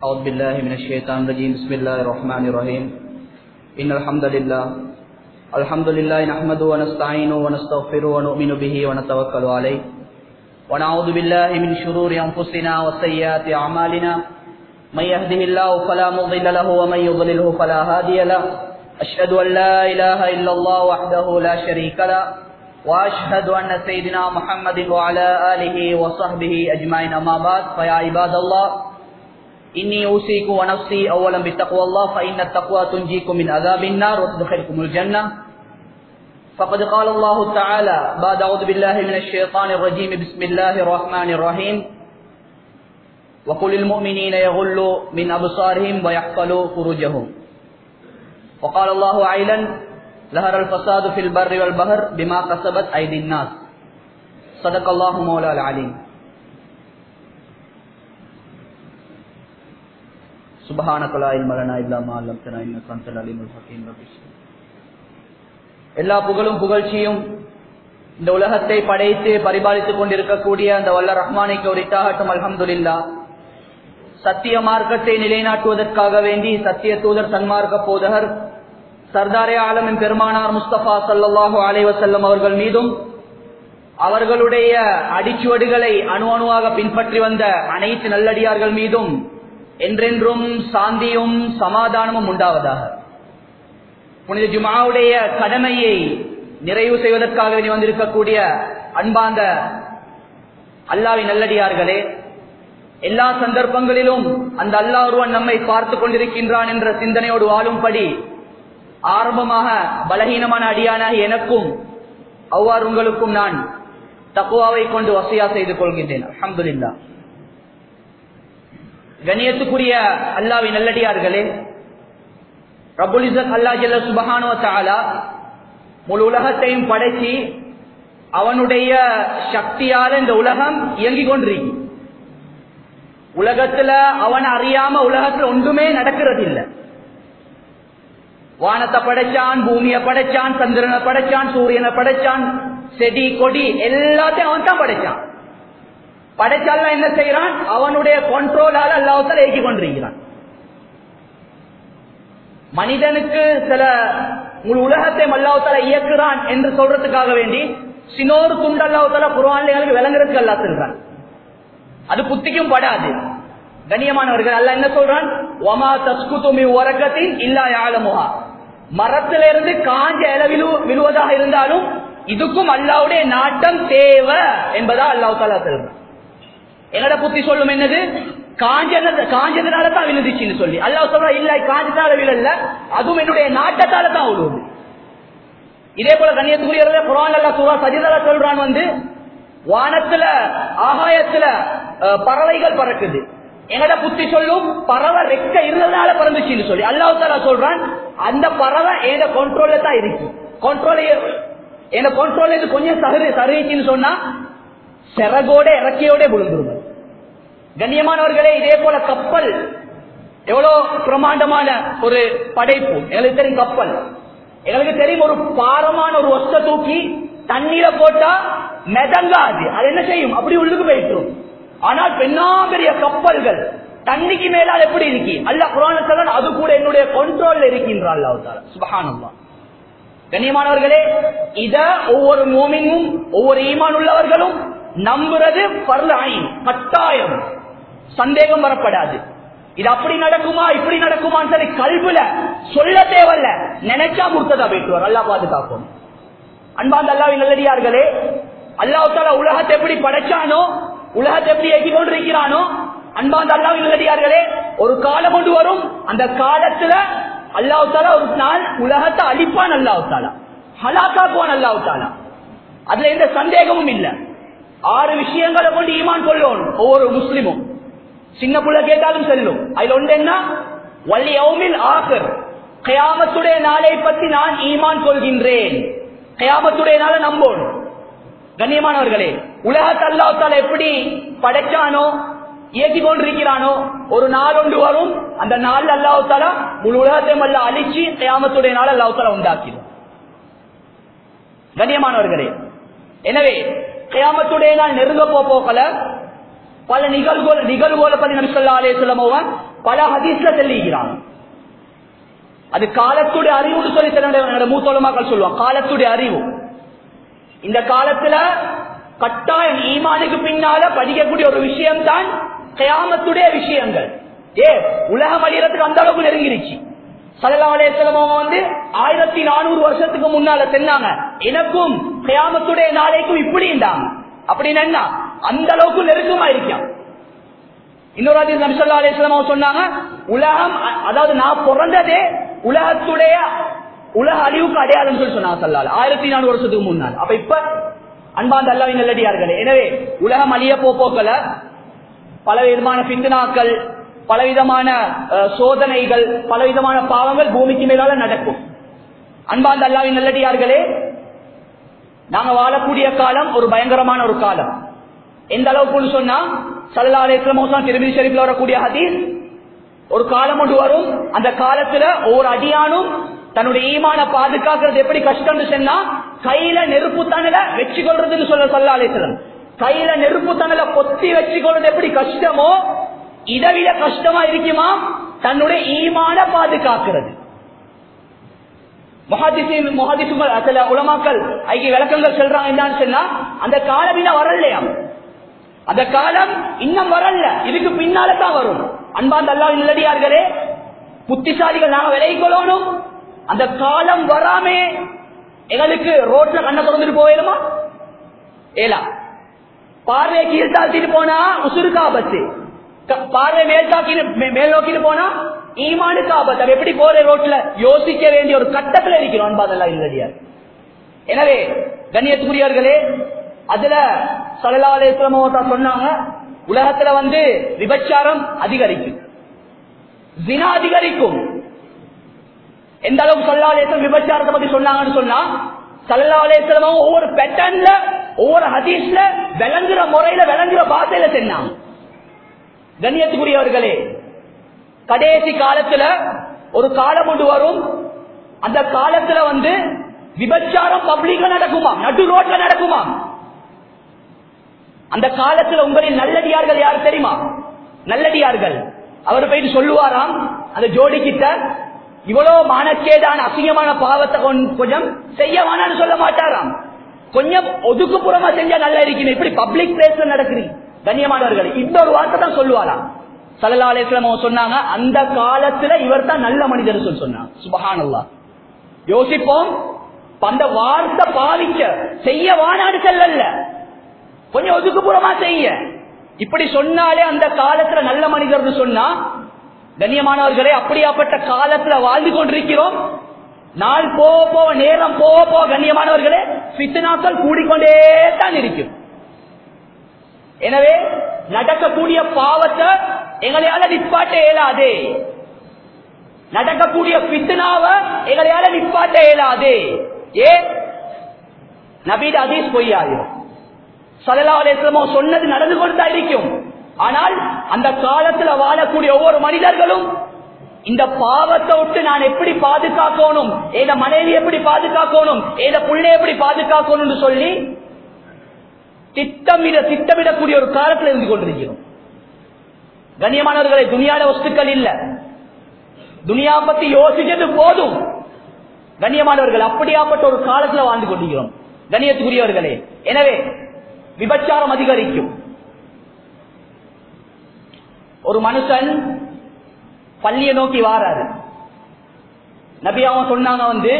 أعوذ بالله من الشيطان الرجيم. بسم الله الرحمن الرحيم. إن الحمد لله. الحمد لله نحمده ونستعينه ونستغفره ونؤمن به ونتوكل عليه. ونعوذ بالله من شرور أنفسنا وسيئات أعمالنا. من يهده الله فلا مضل له ومن يضلله فلا هادي له. أشهد أن لا إله إلا الله وحده لا شريك له. وأشهد أن سيدنا محمد وعلى آله وصحبه أجمعين. أما بعد فيا عباد الله إني أوصيكم ونفسي أولا بتقوى الله فإن التقوى تنجيكم من عذاب النار وتدخلكم الجنة. فقد قال الله تعالى بعد أعوذ بالله من الشيطان الرجيم بسم الله الرحمن الرحيم. وقل المؤمنين يغلوا من أبصارهم ويحفلوا فروجهم. وقال الله عيلا ظهر الفساد في البر والبحر بما كسبت أيدي الناس. صدق الله مولا العليم. எல்லா புகழும் புகழ்ச்சியும் இந்த உலகத்தை படைத்து பரிபாலித்துக் கொண்டிருக்கக்கூடிய அந்த வல்ல ரஹ்மானைக்கு ஒரு இத்தாகட்டும் அலமதுல்லா சத்திய மார்க்கத்தை நிலைநாட்டுவதற்காக வேண்டி சத்திய தூதர் சன்மார்க்க போதகர் சர்தாரே ஆலமின் பெருமானார் முஸ்தபா சல்லாஹூ அலைவசல்லம் அவர்கள் மீதும் அவர்களுடைய அடிச்சுவடுகளை அணு அணுவாக பின்பற்றி வந்த அனைத்து நல்லடியார்கள் மீதும் என்றென்றும் சாந்தியும் சமாதானமும் உண்டாவதாக. புனித ஜுமாவுடைய கடமையை நிறைவு செய்வதற்காக வந்திருக்கக்கூடிய அன்பாந்த அல்லாவின் நல்லடியார்களே எல்லா சந்தர்ப்பங்களிலும் அந்த அல்லா ஒருவன் நம்மை பார்த்து கொண்டிருக்கின்றான் என்ற சிந்தனையோடு வாழும்படி ஆரம்பமாக பலகீனமான அடியானாக எனக்கும் அவ்வாறு உங்களுக்கும் நான் தக்குவாவை கொண்டு வசையா செய்து கொள்கின்றேன். அஹமதுல்லா கணியத்துக்குரிய அல்லாவி நல்லடியார்களே ரபுல் அல்லா ஜல்ல சுபஹானோ தாலா முழு உலகத்தையும் படைச்சி அவனுடைய சக்தியால இந்த உலகம் இயங்கிக் கொண்டிருக்கு. உலகத்துல அவன் அறியாம உலகத்துல ஒன்றுமே நடக்கிறது இல்லை வானத்தை படைச்சான் பூமியை படைச்சான் சந்திரனை படைச்சான் சூரியனை படைச்சான் செடி கொடி எல்லாத்தையும் அவன் தான் படைச்சான். படைச்சால என்ன செய்யறான்? அவனுடைய கண்ட்ரோலால அல்லாவத்தால் இயக்கி கொண்டிருக்கிறான். மனிதனுக்கு சில உங்கள் உலகத்தை மல்லாவத்தால இயக்குறான் என்று சொல்றதுக்காக வேண்டி சினோரு துண்டு அல்லாவத்தால குரான்களுக்கு விளங்குறதுக்கு அல்லா செல்றான் அது புத்திக்கும் படாது. கண்ணியமானவர்கள் அல்ல என்ன சொல்றான்? ஒமா தஸ்குதுமி உறக்கத்தின் இல்லா யாழமுகா மரத்திலிருந்து காஞ்ச இல விழுவதாக இருந்தாலும் இதுக்கும் அல்லாவுடைய நாட்டம் தேவை என்பதா அல்லாஹ் தாலா எங்கட புத்தி சொல்லும் என்னது? காஞ்சது காஞ்சதுனால தான் விழுந்துச்சுன்னு சொல்லி. அல்லாஹ் சொல்ற இல்ல காஞ்சதால விழல. அதுவும் என்னுடைய நாட்டத்தால தான் விழுவுது இதே போல கண்ணியத்துக்குரியவர்களே குரான் அல்லா சூரா சஜிதால சொல்றான் வந்து வானத்துல ஆகாயத்துல பறவைகள் பறக்குது. எங்கட புத்தி சொல்லும் பறவை ரெக்க இருந்ததுனால பறந்துச்சுன்னு சொல்லி. அல்லாஹ் தாலா சொல்றான் அந்த பறவை எங்க கண்ட்ரோல்ல தான் இருக்கு. கண்ட்ரோல் என்ன கண்ட்ரோல் கொஞ்சம் சரி சரிச்சுன்னு சொன்னா சிறகோட இறக்கியோட விழுந்துரும் கண்ணியமானவர்களே இதே போல கப்பல். எவ்வளவு பிரமாண்டமான ஒரு படைப்பு. எங்களுக்கு தெரியும் கப்பல். எங்களுக்கு தெரியும் ஒரு பாரமான ஒரு ஒத்த தூக்கி தண்ணீரை போட்டா மெதங்காது. அது என்ன செய்யும்? அப்படி உள்ளுக்கு போயிட்டு ஆனால் பெண்ணாம்பெரிய கப்பல்கள் தண்ணிக்கு மேலால் எப்படி இருக்கி? அல்ல புராணத்தலன் அது கூட என்னுடைய கண்ட்ரோல்ல இருக்கின்றான் சுபகானம்மா கண்ணியமானவர்களே இத ஒவ்வொரு மோமினும் ஒவ்வொரு ஈமான் உள்ளவர்களும் நம்புறது கட்டாயம். சந்தேகம் வரப்படாது. இது அப்படி நடக்குமா இப்படி நடக்குமான்னு சொல்லி கல்வில சொல்ல தேவையில்ல. நினைச்சா முர்த்ததா போயிட்டு அல்லா பாதுகாப்போம். அன்பாந்த அல்லாவின் நல்லடியார்களே அல்லாஹால உலகத்தை எப்படி படைச்சானோ உலகத்தை எப்படி ஏற்றி கொண்டிருக்கிறானோ அன்பாந்த அல்லாவின் நல்லடியார்களே ஒரு காலம் கொண்டு வரும். அந்த காலத்துல அல்லாஹால ஒரு நாள் உலகத்தை அழிப்பான் அல்லாவுத்தாலா ஹலாக்காக்குவான் அல்லாவுத்தாலா அதுல எந்த சந்தேகமும் இல்லை. ஆறு விஷயங்களை கொண்டு ஈமான் கொள்ளணும் ஒவ்வொரு முஸ்லிமும். சின்ன புள்ள கேட்டாலும் செல்லும். அதுல ஒன்று என்ன வள்ளி அவுமில் ஆகர். கயாமத்துடைய நாளை பற்றி நான் ஈமான் கொள்கின்றேன். கயாமத்துடைய நாளை நம்போன் கண்ணியமானவர்களே உலகத்தை அல்லாத்தால எப்படி படைச்சானோ இயக்கி கொண்டிருக்கிறானோ ஒரு நாள் ஒன்று வரும். அந்த நாள் அல்லாஹால முழு உலகத்தையும் அல்ல அழிச்சு கயாமத்துடைய நாள் அல்லாஹால உண்டாக்கிடும். கண்ணியமானவர்களே எனவே கயாமத்துடைய நாள் நெருங்க போகல பல நிகழ்வுகள் நிகழ்வுகளை பத்தி நபி சொல்லா அலே சொல்லமோவன் பல ஹதீஸ்ல தெளிகிறான் அது காலத்துடைய அறிவுன்னு சொல்லி தன்னுடைய மூத்தோலமாக்கள் சொல்லுவாங்க காலத்துடைய அறிவு இந்த காலத்துல கட்டாயம் ஈமானுக்கு பின்னால படிக்கக்கூடிய ஒரு விஷயம் தான் கயாமத்துடைய விஷயங்கள் ஏ உலகம் அழியறதுக்கு அந்த அளவுக்கு நெருங்கிருச்சு சல்லாசலமாக வந்து ஆயிரத்தி நானூறு வருஷத்துக்கு முன்னால சொன்னாங்க. எனக்கும் கிராமத்துடைய நாளைக்கும் இப்படி இருந்தாங்க. அப்படின்னு என்ன? அந்த அளவுக்கு நெருக்கமா இருக்கான் இன்னொரு நபிசல்லா அலிஸ்லாம் சொன்னாங்க உலகம் அ- அதாவது நான் பிறந்ததே உலகத்துடைய உலக அழிவுக்கு அடையாளம் சொல்லி சொன்னாங்க சல்லால் ஆயிரத்தி நானூறு வருஷத்துக்கு முன்னால். அப்ப இப்ப அன்பாந்த அல்லாவின் நல்லடியார்கள் எனவே உலகம் அழிய போ போக்கல பல விதமான பிந்துனாக்கள் பலவிதமான சோதனைகள் பலவிதமான பாவங்கள் பூமிக்கு மேலால நடக்கும். அன்பாந்த அல்லாவின் நல்லடியார்களே நாங்க வாழக்கூடிய காலம் ஒரு பயங்கரமான ஒரு காலம். எந்த அளவுக்குன்னு சொன்னா சல்லா அலிஸ்லாம் திருமதி ஷெரீப்ல வரக்கூடிய ஹதீஸ் ஒரு காலம் ஒன்று வரும். அந்த காலத்துல ஒவ்வொரு அடியானும் தன்னுடைய ஈமான பாதுகாக்கிறது எப்படி கஷ்டம்னு சொன்னா கையில நெருப்பு தனல வச்சு கொள்றதுன்னு சொல்ல சல்லா அலிஸ்லாம் கையில நெருப்பு தனல பொத்தி வச்சு கொள்றது எப்படி கஷ்டமோ இதைவிட கஷ்டமா இருக்குமா தன்னுடைய ஈமான பாதுகாக்கிறது. முஹாதிசின் முஹாதிசுகள் சில உலமாக்கள் ஐக்கிய விளக்கங்கள் சொல்றாங்க என்னன்னு சொன்னா அந்த காலம் இன்னும் வரலையாம் அந்த காலம் இன்னும் வரல. இதுக்கு பின்னால தான் வரும். அன்பாந்த அல்லா நல்லடியார்களே புத்திசாலிகள் நாங்க விலை கொள்ளணும். அந்த காலம் வராமே. எங்களுக்கு ரோட்ல கண்ணை திறந்துட்டு போயிடுமா? ஏலா. பார்வை கீழ்த்தாழ்த்திட்டு போனா உசுருக்கு ஆபத்து பார்வை மேல் தாக்கின்னு மே- மேல் நோக்கிட்டு போனா ஈமானுக்கு ஆபத்து. எப்படி போற ரோட்ல யோசிக்க வேண்டிய ஒரு கட்டத்துல இருக்கிறோம். அன்பாதெல்லாம் இல்லடியார் எனவே கண்ணியத்துக்குரியவர்களே அதுல சலலாலேஸ்வரமோட்டா சொன்னாங்க உலகத்துல வந்து விபச்சாரம் அதிகரிக்கும். ஜினா அதிகரிக்கும். எந்த அளவுக்கு சல்லாலேஸ்வரம் விபச்சாரத்தை பத்தி சொன்னாங்கன்னு சொன்னா சல்லாலேஸ்வரமும் ஒவ்வொரு பேட்டர்ன்ல ஒவ்வொரு ஹதீஸ்ல விளங்குற முறையில விளங்குற பாசையில சென்னாங்க கண்ணியத்துக்குரியவர்களே கடைசி காலத்துல ஒரு காலம் கொண்டு வரும். அந்த காலத்துல வந்து விபச்சாரம் பப்ளிக்ல நடக்குமா? நடு ரோட்ல நடக்குமா? அந்த காலத்துல உங்களின் நல்லடியார்கள் யார் தெரியுமா? நல்லடியார்கள். அவர் போயிட்டு சொல்லுவாராம் அந்த ஜோடி கிட்ட இவ்வளவு மானக்கேதான அசிங்கமான பாவத்தை கொஞ்சம் செய்ய வேணாம்னு சொல்ல மாட்டாராம். கொஞ்சம் ஒதுக்குப்புறமா செஞ்சா நல்லா இருக்கணும். இப்படி பப்ளிக் பிளேஸ்ல நடக்கிறீங்க. கண்ணியமானவர்களை. இன்னொரு வார்த்தை தான் சொல்லுவாரா? சல்லா அலிஸ்லாம் சொன்னாங்க அந்த காலத்துல இவர் தான் நல்ல மனிதர் சொல்லி சொன்னாங்க. சுபஹானல்லா யோசிப்போம் அந்த வார்த்தை பாவிக்க செய்ய வானாடு செல்லல்ல. கொஞ்சம் ஒதுக்குப்புறமா செய்ய. இப்படி சொன்னாலே அந்த காலத்துல நல்ல மனிதர்னு சொன்னா கண்ணியமானவர்களே அப்படியாப்பட்ட காலத்துல வாழ்ந்து கொண்டிருக்கிறோம். நாள் போக போக நேரம் போக போக கண்ணியமானவர்களே பித்தனாக்கள் கூடிக்கொண்டே தான் இருக்கும். எனவே நடக்கக்கூடிய பாவத்தை எங்களையால நிப்பாட்ட இயலாதே. நடக்கக்கூடிய பித்தனாவ எங்களையால நிப்பாட்ட இயலாதே. ஏ நபீட அதீஸ் பொய்யாது சலலாலேசமோ சொன்னது நடந்து கொண்டுதா இருக்கும். ஆனால் அந்த காலத்துல வாழக்கூடிய ஒவ்வொரு மனிதர்களும் இந்த பாவத்தை விட்டு நான் எப்படி பாதுகாக்கணும்? ஏத மனைவி எப்படி பாதுகாக்கணும்? ஏத புள்ளை எப்படி பாதுகாக்கணும்னு சொல்லி திட்டமிட திட்டமிடக்கூடிய ஒரு காலத்தில் இருந்து கொண்டிருக்கிறோம். கண்ணியமானவர்களை துணியாட வஸ்துக்கள் இல்ல. துனியா பத்தி யோசிச்சது போதும். கண்ணியமானவர்கள் அப்படியாப்பட்ட ஒரு காலத்துல வாழ்ந்து கொண்டிருக்கிறோம். கண்ணியத்துக்குரியவர்களே எனவே விபச்சாரம் அதிகரிக்கும். ஒரு மனுஷன் பள்ளியை நோக்கி வாராரு. நபி அவன் சொன்னாங்க வந்து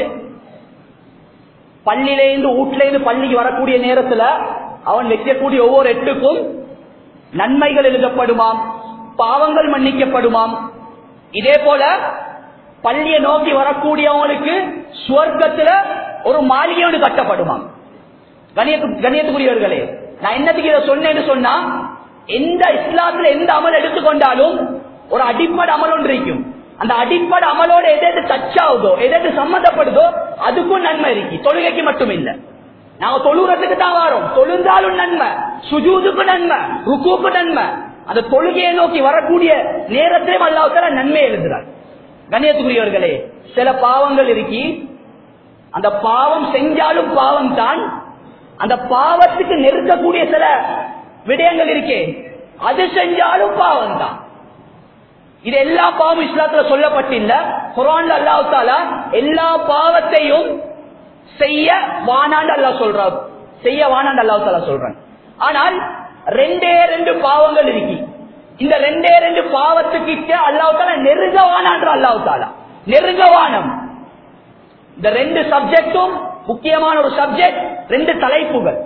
பள்ளியிலேருந்து வீட்டிலேருந்து பள்ளிக்கு வரக்கூடிய நேரத்துல அவன் வைக்கக்கூடிய ஒவ்வொரு எட்டுக்கும் நன்மைகள் எழுதப்படுமாம் பாவங்கள் மன்னிக்கப்படுமாம். இதே போல பள்ளியை நோக்கி வரக்கூடியவங்களுக்கு சுவர்க்கத்துல ஒரு மாளிகை ஒன்று கட்டப்படுமாம். கணியத்து கணியத்துக்குரியவர்களே நான் என்னத்துக்கு இதை சொன்னேன்னு சொன்னா எந்த இஸ்லாத்துல எந்த அமல் எடுத்துக்கொண்டாலும் ஒரு அடிப்படை அமல் ஒன்று இருக்கும். அந்த அடிப்படை அமலோட எது டச் ஆகுதோ எது சம்மந்தப்படுதோ அதுக்கும் நன்மை இருக்கு. தொழுகைக்கு மட்டும் இல்லை நாங்க தொழுகிறதுக்கு தான் வரோம். தொழுந்தாலும் நன்மை சுஜூதுக்கு நன்மை ருக்குக்கு நன்மை. அந்த தொழுகையை நோக்கி வரக்கூடிய நேரத்திலும் அல்லாவுக்கால நன்மை எழுதுறார் கண்ணியத்துக்குரியவர்களே சில பாவங்கள் இருக்கி அந்த பாவம் செஞ்சாலும் பாவம் தான் அந்த பாவத்துக்கு நெருக்கக்கூடிய சில விடயங்கள் இருக்கே அது செஞ்சாலும் பாவம் தான். இது எல்லா பாவம் இஸ்லாத்துல சொல்லப்பட்டில்ல. குரான் அல்லாவுத்தால எல்லா பாவத்தையும் செய்ய வானாண்டு அல்லாஹ் சொல்றா செய்ய வானாண்டு அல்லாஹ் தாலா சொல்றான் ஆனால் ரெண்டே ரெண்டு பாவங்கள் இருக்கு. இந்த ரெண்டே ரெண்டு பாவத்துக்கிட்ட அல்லாஹ் தாலா நெருங்கவானான்ற அல்லாஹ் தாலா நெருங்கவானம் இந்த ரெண்டு சப்ஜெக்டும் முக்கியமான ஒரு சப்ஜெக்ட் ரெண்டு தலைப்புகள்.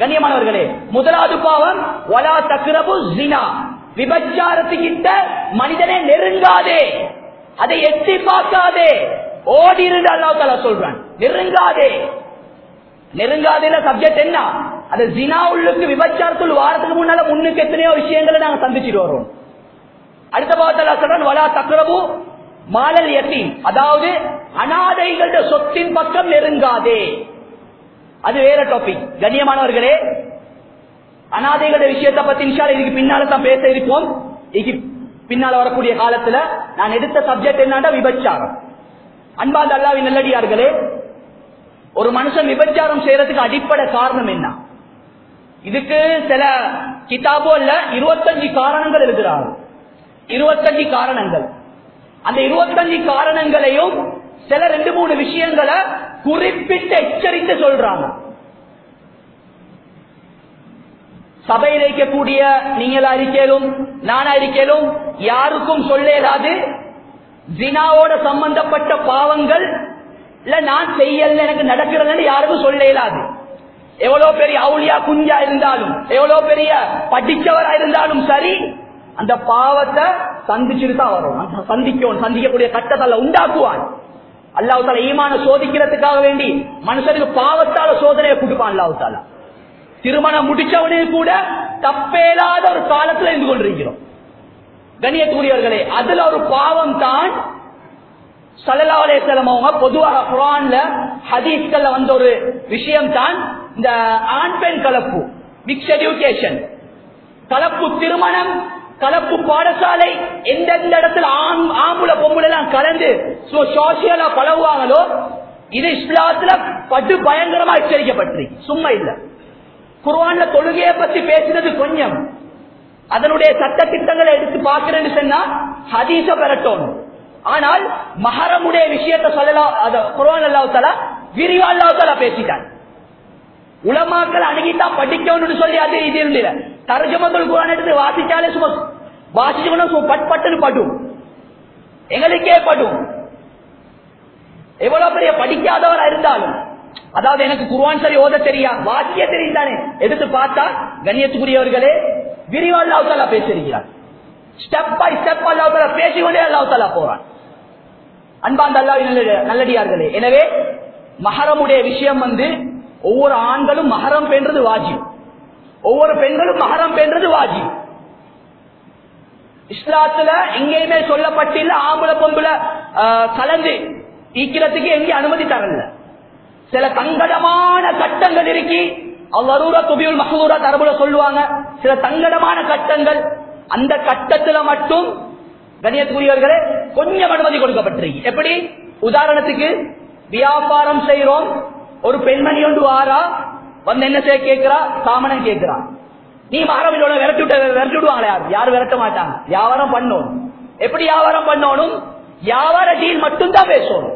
கண்ணியமானவர்களே முதலாவது பாவம் வலா தக்ரபு ஜினா விபச்சாரத்துக்கிட்ட மனிதனை நெருங்காதே. அதை எட்டி பார்க்காதே. ஓடி இருந்து அல்லாஹால சொல்றான் நெருங்காதே. நெருங்காதேல சப்ஜெக்ட் என்ன? அது ஜினா உள்ளுக்கு விபச்சாரத்துள் வாரத்துக்கு முன்னால முன்னுக்கு எத்தனையோ விஷயங்களை நாங்க சந்திச்சுட்டு வரோம் அடுத்த பாவத்தில் சொல்றான் வலா தக்ரபு மாலல் எத்தீம் அதாவது அனாதைகளோட சொத்தின் பக்கம் நெருங்காதே. அது வேற டாபிக் கண்ணியமானவர்களே அனாதைகளோட விஷயத்தை பத்தி நிமிஷம் இதுக்கு பின்னால தான் பேச இருப்போம். இதுக்கு பின்னால வரக்கூடிய காலத்துல நான் எடுத்த சப்ஜெக்ட் என்னன்னா விபச்சாரம். அன்பாந்த அல்லாவின் நல்லடியார்களே ஒரு மனுஷன் விபச்சாரம் செய்யறதுக்கு அடிப்படை காரணம் என்ன? இதுக்கு சில கிதாபோ இல்ல இருபத்தஞ்சு காரணங்கள் எழுதுறாங்க இருபத்தஞ்சு காரணங்கள். அந்த இருபத்தஞ்சு காரணங்களையும் சில ரெண்டு மூணு விஷயங்களை குறிப்பிட்டு எச்சரித்து சொல்றாங்க. சபையில் இருக்கக்கூடிய நீங்களா இருக்கலும் நானா இருக்கலும் யாருக்கும் சொல்ல ஏதாவது ஜினாவோட சம்பந்தப்பட்ட பாவங்கள் இல்ல நான் செய்யல எனக்கு நடக்கிறதுன்னு யாருக்கும் சொல்ல இயலாது எவ்வளவு பெரிய அவுளியா குஞ்சா இருந்தாலும் எவ்வளவு பெரிய படிச்சவரா இருந்தாலும் சரி அந்த பாவத்தை சந்திச்சுட்டு தான் வரும். அந்த சந்திக்கும் சந்திக்கக்கூடிய கட்டத்தை உண்டாக்குவான். அல்லாஹ் ஈமான சோதிக்கிறதுக்காக வேண்டி மனுஷனுக்கு பாவத்தால சோதனையை கொடுப்பான் அல்லாஹ் திருமணம் முடிச்சவனே கூட தப்பேலாத ஒரு காலத்துல இருந்து கொண்டிருக்கிறோம். கண்ணியத்துக்குரியவர்களே அதுல ஒரு பாவம் தான் சல்லா அலேசலம் அவங்க பொதுவாக குரான்ல ஹதீஸ்கள்ல வந்த ஒரு விஷயம் தான் இந்த ஆண் பெண் கலப்பு மிக்ஸ் எஜுகேஷன் கலப்பு திருமணம் கலப்பு பாடசாலை எந்தெந்த இடத்துல ஆம்புல பொம்புல எல்லாம் கலந்து சோசியலா பழகுவாங்களோ இது இஸ்லாத்துல பட்டு பயங்கரமா எச்சரிக்கப்பட்டிருக்கு சும்மா இல்ல. குர்வான்ல தொழுகையை பத்தி பேசினது கொஞ்சம். அதனுடைய சட்ட திட்டங்களை எடுத்து பார்க்கிறேன்னு சொன்னா ஹதீச பெறட்டோம். ஆனால் மஹரமுடைய விஷயத்தை சொல்லலாம் அத குர்ஆன் விரிவா அல்லாஹ் பேசிட்டான் உலமாக்கள் அணுகித்தான் படிக்கணும்னு சொல்லி அது இது இல்ல தரஜமங்கள் குரான் எடுத்து வாசிச்சாலே சும்மா வாசிச்சுக்கணும் பட் பட்டுன்னு படும். எங்களுக்கே படும். எவ்வளவு பெரிய படிக்காதவரா இருந்தாலும் அதாவது எனக்கு குருவான் சரி ஓத தெரியா வாசிய தெரியுதானே எடுத்து பார்த்தா கண்ணியத்துக்குரியவர்களே விரிவா அல்லாஹ் தாலா ஸ்டெப் பை ஸ்டெப் அல்லாஹ் பேசிக்கொண்டே அல்லாஹ் போறான். அன்பாந்த அல்லாஹ் நல்லடியார்களே எனவே மஹரமுடைய விஷயம் வந்து ஒவ்வொரு ஆண்களும் மகரம் பெண்றது வாஜி ஒவ்வொரு பெண்களும் மகரம் பெண்றது வாஜி இஸ்லாத்துல எங்கேயுமே சொல்லப்பட்டில்ல ஆம்பளை பொம்புல கலந்து ஈக்கிறதுக்கு எங்கேயும் அனுமதி தரல. சில சங்கடமான சட்டங்கள் இருக்கி சொல்லுவாங்க சில தங்கடமான கட்டங்கள் அந்த கட்டத்துல மட்டும் கணியத்துக்குரியவர்களே கொஞ்சம் அனுமதி கொடுக்கப்பட்டிருக்கு. எப்படி? உதாரணத்துக்கு வியாபாரம் செய்யறோம் ஒரு பெண்மணி ஒன்று வாரா வந்து என்ன செய்ய கேட்கிறா? சாமனம் கேட்கிறா. நீ மாறவிலோட விரட்டி விட்ட விரட்டி விடுவாங்களே யார்? யாரும் விரட்ட மாட்டாங்க. வியாபாரம் பண்ணணும். எப்படி வியாபாரம் பண்ணணும்? வியாபார டீல் மட்டும்தான் பேசணும்.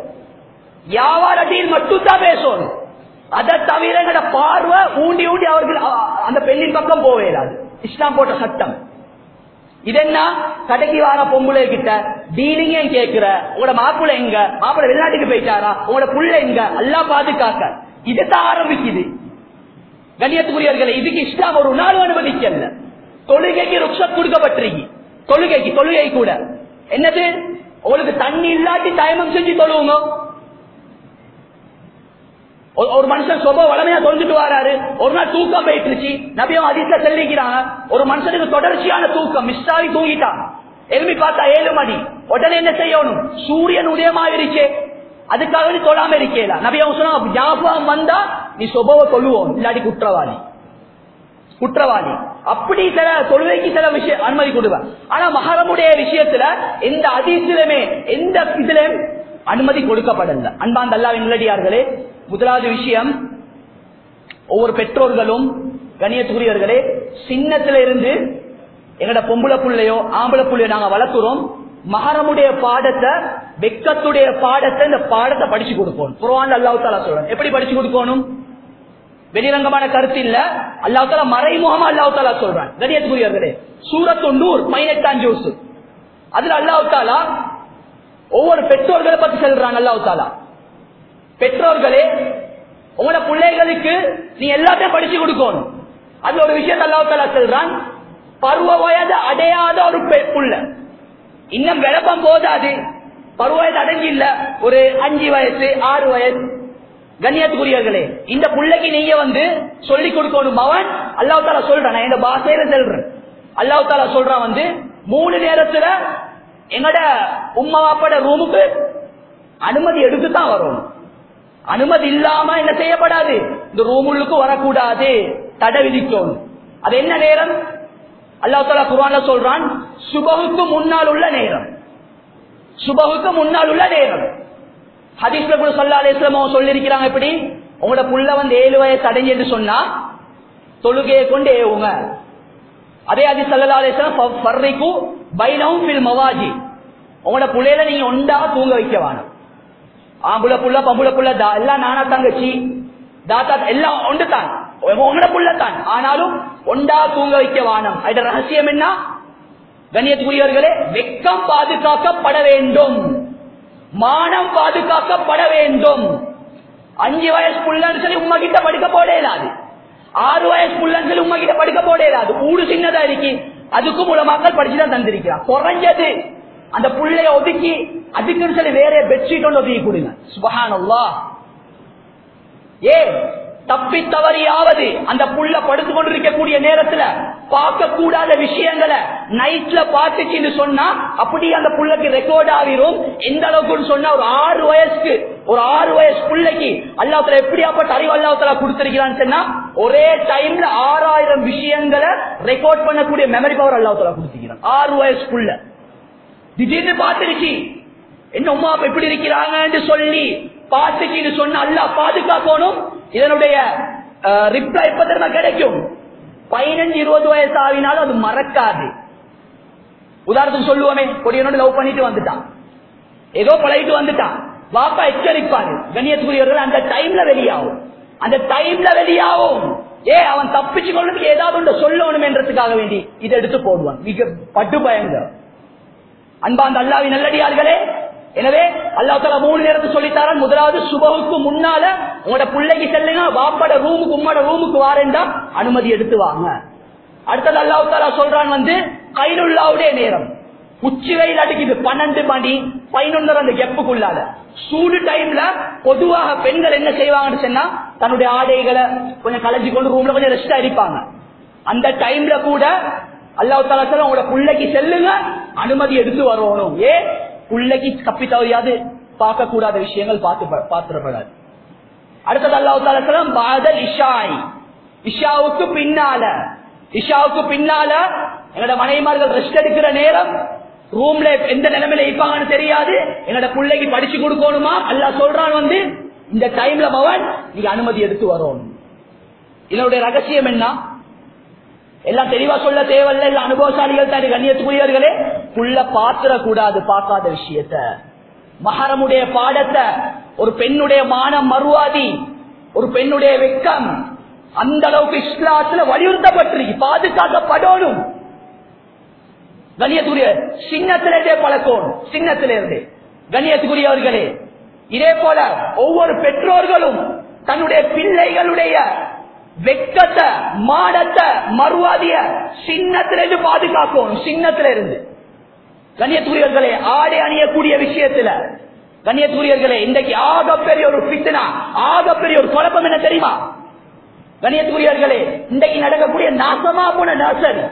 வியாபார டீல் மட்டும்தான் பேசணும். அதை தவிர எங்கட பார்வை ஊண்டி ஊண்டி அவர்கள் அந்த பெண்ணின் பக்கம் போவேடாது இஸ்லாம் போட்ட சட்டம். இதென்ன கடைக்கு வார பொம்பளை கிட்ட டீலிங்க கேட்கிற உங்களோட மாப்பிள்ள எங்க? மாப்பிள்ள வெளிநாட்டுக்கு போயிட்டாரா? உங்களோட புள்ள எங்க? எல்லாம் பாதுகாக்க. இதுதான் ஆரம்பிக்குது. கண்ணியத்துக்குரியவர்களை இதுக்கு இஸ்லாம் ஒரு நாள் அனுமதிக்கல. தொழுகைக்கு ருக்ஷத் கொடுக்கப்பட்டிருக்கு. தொழுகைக்கு தொழுகை கூட. என்னது? உங்களுக்கு தண்ணி இல்லாட்டி தயமம் செஞ்சு தொழுவுங்க? ஒரு மனுஷன் சொப வளமையா தொழுந்துட்டு வராரு. ஒரு நாள் தூக்கம் போயிட்டுருச்சு. நபியம் அதிக செல்லிக்கிறாங்க ஒரு மனுஷனுக்கு தொடர்ச்சியான தூக்கம். மிஸ் ஆகி தூங்கிட்டான் எழுப்பி பார்த்தா ஏழு மணி. உடனே என்ன செய்யணும்? சூரியன் உதயமாயிருச்சே. அதுக்காக நீ தொழாம இருக்கேல நபியம் சொன்னா ஞாபகம் வந்தா நீ சொபவ தொழுவோம். இல்லாட்டி குற்றவாளி. குற்றவாளி. அப்படி சில தொழுகைக்கு சில விஷயம் அனுமதி கொடுவேன் ஆனா மகரமுடைய விஷயத்துல எந்த அதிசயமே எந்த இதுலயும் அனுமதி கொடுக்கப்படல. அன்பாந்த அல்லாவின் நிலடியார்களே முதலாவது விஷயம் ஒவ்வொரு பெற்றோர்களும் கணியத்துக்குரியவர்களே சின்னத்தில இருந்து எங்கட பொம்பளை புள்ளையோ ஆம்பளை புள்ளையோ நாங்க வளர்க்கிறோம் மகரமுடைய பாடத்தை வெக்கத்துடைய பாடத்தை இந்த பாடத்தை படிச்சு கொடுப்போம். குரவான் அல்லாஹ் தாலா சொல்றேன். எப்படி படிச்சு கொடுக்கணும்? வெளிரங்கமான கருத்து இல்ல. அல்லாஹ் தாலா மறைமுகமா அல்லாஹ் தாலா சொல்றான். கடியத்துக்குரியவர்களே சூரத்து நூறு பதினெட்டாம் ஜூஸ். அதுல அல்லாஹ் ஒவ்வொரு பெற்றோர்களை பத்தி சொல்றாங்க அல்லாஹ் தாலா பெற்றோர்களே உங்களோட பிள்ளைகளுக்கு நீ எல்லாத்தையும் படிச்சு கொடுக்கணும். அது ஒரு விஷயத்தை அல்லாஹ் சொல்றான் பருவ வயது அடையாத ஒரு புள்ள. இன்னும் விளப்பம் போதாது. பருவ வயது அடைஞ்சு இல்ல ஒரு அஞ்சு வயசு ஆறு வயசு. கண்ணியத்துக்குரியவர்களே இந்த பிள்ளைக்கு நீங்க வந்து சொல்லிக் கொடுக்கணும். அவன் அல்லாஹ் தாலா சொல்றான் நான் இந்த பாஷையில சொல்றேன். அல்லாஹ் தாலா சொல்றான் வந்து மூணு நேரத்துல எங்கட உம்மா வாப்பட ரூமுக்கு அனுமதி எடுத்துதான் வரணும். அனுமதி இல்லாம என்ன செய்யப்படாது? இந்த ரூமுள்ளுக்கு வரக்கூடாது. தடை விதிக்கும். அது என்ன நேரம்? அல்லாஹ் தாலா குர்ஆன்ல சொல்றான் சுபகுக்கு முன்னால் உள்ள நேரம். சுபகுக்கு முன்னால் உள்ள நேரம். ஹதீஸ்ல கூட சொல்லா அலிஸ்லாம் சொல்லிருக்கிறாங்க எப்படி? உங்களோட புள்ள வந்து ஏழு வயசு அடைஞ்சு சொன்னா தொழுகையை கொண்டு ஏவுங்க. அதே அதி சல்லா அலிஸ்லாம் ஃபர்ரிக்கு பைனவும் ஃபில் மவாஜி. உங்களோட புள்ளையில நீங்க ஒண்டா தூங்க வைக்க வேணும். ஆம்புல புள்ள பம்புல புள்ள தா எல்லாம் நானா தங்கச்சி. தாத்தா எல்லாம் ஒன்று தான். உங்களோட புள்ள தான். ஆனாலும் ஒண்டா தூங்க வைக்க வானம். அதோட ரகசியம் என்ன? கண்ணியத்துக்குரியவர்களே வெக்கம் பாதுகாக்கப்பட வேண்டும். மானம் பாதுகாக்கப்பட வேண்டும். அஞ்சு வயசு புள்ளன்னு சொல்லி உமா கிட்ட படுக்க போட இயலாது ஆறு வயசு புள்ளன்னு சொல்லி உமா கிட்ட படுக்க போட இயலாது ஊடு சின்னதா இருக்கு. அதுக்கும் மூலமாக்கள் படிச்சுதான் தந்திருக்கிறான். குறைஞ்சது அந்த புள்ளைய ஒதுக்கி அதுக்குன்னு சொல்லி வேற பெட்ஷீட் ஒன்று ஒதுக்கி கொடுங்க. சுபஹானல்லாஹ் ஏ தப்பி தவறியாவது அந்த புள்ள படுத்து கொண்டிருக்கக்கூடிய நேரத்துல பார்க்க கூடாத விஷயங்களை நைட்ல பார்த்துச்சுன்னு சொன்னா அப்படி அந்த புள்ளைக்கு ரெக்கார்ட் ஆகிரும். எந்த அளவுக்கு சொன்னா ஒரு ஆறு வயசுக்கு ஒரு ஆறு வயசு பிள்ளைக்கு அல்லாத்துல எப்படியாப்பட்ட அறிவு அல்லாத்துல கொடுத்திருக்கிறான்னு சொன்னா ஒரே டைம்ல ஆறாயிரம் விஷயங்களை ரெக்கார்ட் பண்ணக்கூடிய மெமரி பவர் அல்லாத்துல கொடுத்திருக்கிறான். ஆறு வயசு புள்ள. திடீர்னு பார்த்துருச்சு. என்ன உமா அப்ப எப்படி இருக்கிறாங்கன்னு சொல்லி பார்த்துச்சுன்னு சொன்ன அல்லா பாதுகாக்கணும். இதனுடைய ரிப்ளை எப்ப தெரியுமா கிடைக்கும்? பதினஞ்சு இருபது வயசு ஆகினாலும் அது மறக்காது. உதாரணத்துக்கு சொல்லுவோமே கொடியனோட லவ் பண்ணிட்டு வந்துட்டான். ஏதோ பழகிட்டு வந்துட்டான். பாப்பா எச்சரிப்பாரு. கண்ணியத்துக்குரியவர்கள் அந்த டைம்ல வெளியாகும். அந்த டைம்ல வெளியாகும். ஏ அவன் தப்பிச்சு கொள்றதுக்கு ஏதாவது ஒன்று சொல்லணும் என்றதுக்காக வேண்டி இதை எடுத்து போடுவான். மிக பட்டு பயங்க அன்பாந்த அல்லாவி அல்லாவின் நல்லடியார்களே எனவே அல்லா மூணு நேரத்தை சொல்லித்தாரன். முதலாவது சுபவுக்கு முன்னால உங்களோட பிள்ளைக்கு செல்லுங்க வாப்பட ரூமுக்கு உம்மோட ரூமுக்கு வாரேண்டா அனுமதி எடுத்து வாங்க. அடுத்தது அல்லாஹ் சொல்றான் வந்து கைலுல்லாவுடைய நேரம். உச்சி வெயில் அடிக்குது பன்னெண்டு மணி பதினொன்று அந்த கெப்புக்குள்ளால சூடு டைம்ல பொதுவாக பெண்கள் என்ன செய்வாங்கன்னு சொன்னா தன்னுடைய ஆடைகளை கொஞ்சம் கலைஞ்சு கொண்டு ரூம்ல கொஞ்சம் ரெஸ்டா இருப்பாங்க. அந்த டைம்ல கூட அல்லாஹ் தாலா உங்களோட பிள்ளைக்கு செல்லுங்க அனுமதி எடுத்து வரணும். ஏ? பிள்ளைக்கு கப்பி தவறியாது. பார்க்க கூடாத விஷயங்கள் பார்த்து பார்த்துடப்படாது. அடுத்தது அல்லாஹ் தாலா பாதல் இஷாய். இஷாவுக்கு பின்னால. இஷாவுக்கு பின்னால எங்களோட மனைவிமார்கள் ரெஸ்ட் எடுக்கிற நேரம் ரூம்ல எந்த நிலைமையில இருப்பாங்கன்னு தெரியாது. என்னோட பிள்ளைக்கு படிச்சு கொடுக்கணுமா? அல்ல சொல்றான் வந்து இந்த டைம்ல மவன் நீங்க அனுமதி எடுத்து வரணும். இதனுடைய ரகசியம் என்ன? எல்லாம் தெளிவா சொல்ல தேவையில்ல. எல்லாம் அனுபவசாலிகள் தான். கண்ணியத்துக்குரியவர்களே புள்ள பாத்திர கூடாது பார்க்காத விஷயத்த. மகரமுடைய பாடத்தை ஒரு பெண்ணுடைய மானம் மறுவாதி ஒரு பெண்ணுடைய வெக்கம் அந்த அளவுக்கு இஸ்லாத்துல வலியுறுத்தப்பட்டிருக்கு. பாதுகாக்கப்படணும். கண்ணியத்துக்குரிய சின்னத்திலே பழக்கம். சின்னத்திலிருந்து கண்ணியத்துக்குரியவர்களே இதே போல ஒவ்வொரு பெற்றோர்களும் தன்னுடைய பிள்ளைகளுடைய வெக்கத்தை மாடத்தை மறுவாதிய சின்னத்திலிருந்து பாதுகாக்கணும் சின்னத்தில இருந்து கண்ணியத்துக்குரியவர்களே ஆடை அணியக்கூடிய விஷயத்துல கண்ணியத்துக்குரியவர்களே இன்றைக்கு ஆகப்பெரிய ஒரு பித்தனா ஆகப்பெரிய ஒரு குழப்பம் என்ன தெரியுமா? கண்ணியத்துக்குரியவர்களே இன்றைக்கு நடக்கக்கூடிய நாசமா போன நர்சரி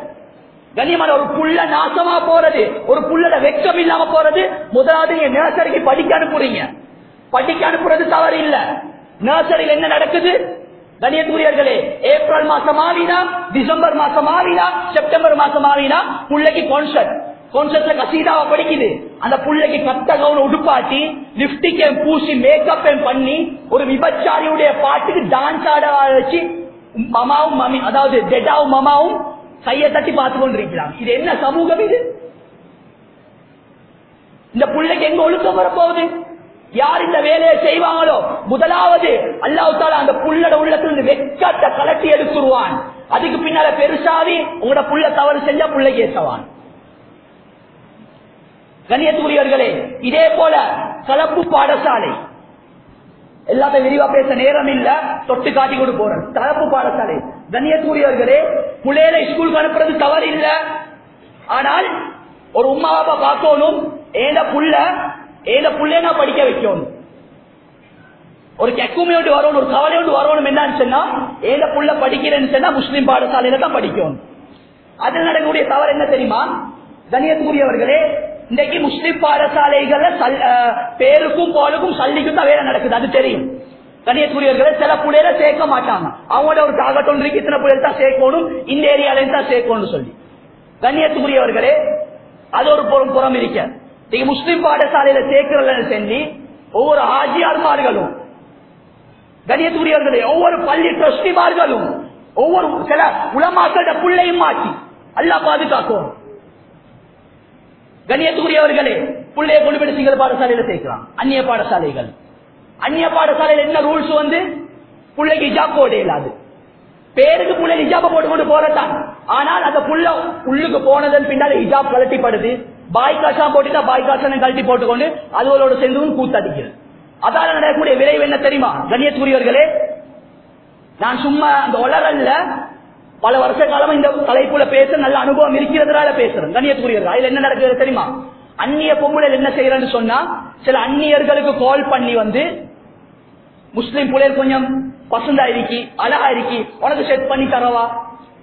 கண்ணியமான ஒரு புள்ள நாசமா போறது ஒரு புள்ளட வெக்கம் இல்லாம போறது முதலாவது நீங்க நர்சரிக்கு படிக்க அனுப்புறீங்க. படிக்க அனுப்புறது தவறு இல்ல. நர்சரியில் என்ன நடக்குது? கணியத்துரியர்களே ஏப்ரல் மாசம் ஆவினா டிசம்பர் மாசம் ஆவினா செப்டம்பர் மாசம் ஆவினா புள்ளைக்கு கான்சர்ட் கான்சர்ட்ல கசீதாவை படிக்குது. அந்த புள்ளைக்கு கத்த கவுன் உடுப்பாட்டி லிப்டிக் பூசி மேக்கப் பண்ணி ஒரு விபச்சாரியுடைய பாட்டுக்கு டான்ஸ் ஆட வச்சு மமாவும் மமி அதாவது டெடாவும் மமாவும் கையை தட்டி பார்த்து கொண்டிருக்கிறாங்க. இது என்ன சமூகம் இது? இந்த பிள்ளைக்கு எங்க ஒழுக்கம் வரப்போகுது? யார் இந்த வேலையை செய்வாங்களோ? முதலாவது அல்லாஹால அந்த புள்ளட உள்ளத்திலிருந்து வெக்கத்தை கலட்டி எடுத்துருவான். அதுக்கு பின்னால பெருசாவி உங்களோட புள்ள தவறு செஞ்சா புள்ளை கேசவான் கண்ணியத்துக்குரியவர்களே இதே போல கலப்பு பாடசாலை. எல்லாத்தையும் விரிவா பேச நேரம் இல்ல தொட்டு காட்டி கொண்டு போறேன். கலப்பு பாடசாலை. கண்ணியத்துக்குரியவர்களே புள்ளையில ஸ்கூலுக்கு அனுப்புறது தவறு இல்ல ஆனால் ஒரு உமா பாப்பா பார்க்கணும் ஏன புள்ள ஏன புள்ளைய நான் படிக்க வைக்கணும் ஒரு கெக்குமையோடு வரணும் ஒரு கவலையோடு வரணும் என்னன்னு சொன்னா ஏன புள்ள படிக்கிறேன்னு சொன்னா முஸ்லீம் பாடசாலையில தான் படிக்கணும் அதில் நடக்கக்கூடிய தவறு என்ன தெரியுமா கணியத்துக்குரியவர்களே இன்றைக்கு முஸ்லிம் பாடசாலைகள்ல சல்- பேருக்கும் போலுக்கும் சல்லிக்கும் தான் வேலை நடக்குது அது தெரியும் கணியத்துக்குரியவர்களை சில புள்ளையில சேர்க்க மாட்டாங்க அவங்களோட ஒரு டாகட் இருக்கு இத்தனை புள்ளையில தான் சேர்க்கணும் இந்த ஏரியாலையும் தான் சேர்க்கணும்னு சொல்லி கண்ணியத்துக்குரியவர்களே அது ஒரு புறம் புறம் இருக்க நீங்க முஸ்லிம் பாடசாலையில சேர்க்கிறத செஞ்சு ஒவ்வொரு ஆஜியார்மார்களும் கணியத்துக்குரியவர்களே ஒவ்வொரு பள்ளி ட்ரஸ்டிமார்களும் ஒவ்வொரு சில உலமாக்கள புள்ளையும் மாற்றி அல்லா பாதுகாக்கும். கண்ணியத்துக்குரியவர்களே புள்ளைய கொண்டு போய் சிங்கள பாடசாலையில சேர்க்கலாம். அந்நிய பாடசாலைகள். அந்நிய பாடசாலையில் என்ன ரூல்ஸ் வந்து? பிள்ளைக்கு ஹிஜாப் போட இயலாது. பேருக்கு புள்ள ஹிஜாப போட்டு கொண்டு போறதான் ஆனால் அந்த புள்ள உள்ளுக்கு போனதன் பின்னால் ஹிஜாப் கலட்டிப்படுது பாய் காசா போட்டுட்டா பாய் காசனை கழட்டி போட்டுக்கொண்டு அதுகளோட சேர்ந்து கூத்தடிக்கிறது. அதால நடக்கக்கூடிய விளைவு என்ன தெரியுமா? கண்ணியத்துரியவர்களே நான் சும்மா அந்த உலகல்ல பல வருஷ காலமா இந்த தலைப்புல பேச நல்ல அனுபவம் இருக்கிறதுனால பேசுறேன். கண்ணியத்துரியர்கள் அதுல என்ன நடக்குது தெரியுமா? அந்நிய பொம்பளை என்ன செய்யறேன்னு சொன்னா சில அந்நியர்களுக்கு கால் பண்ணி வந்து முஸ்லீம் புலையர் கொஞ்சம் பசுந்தா இருக்கி அழகா இருக்கி உனக்கு செட் பண்ணி தரவா?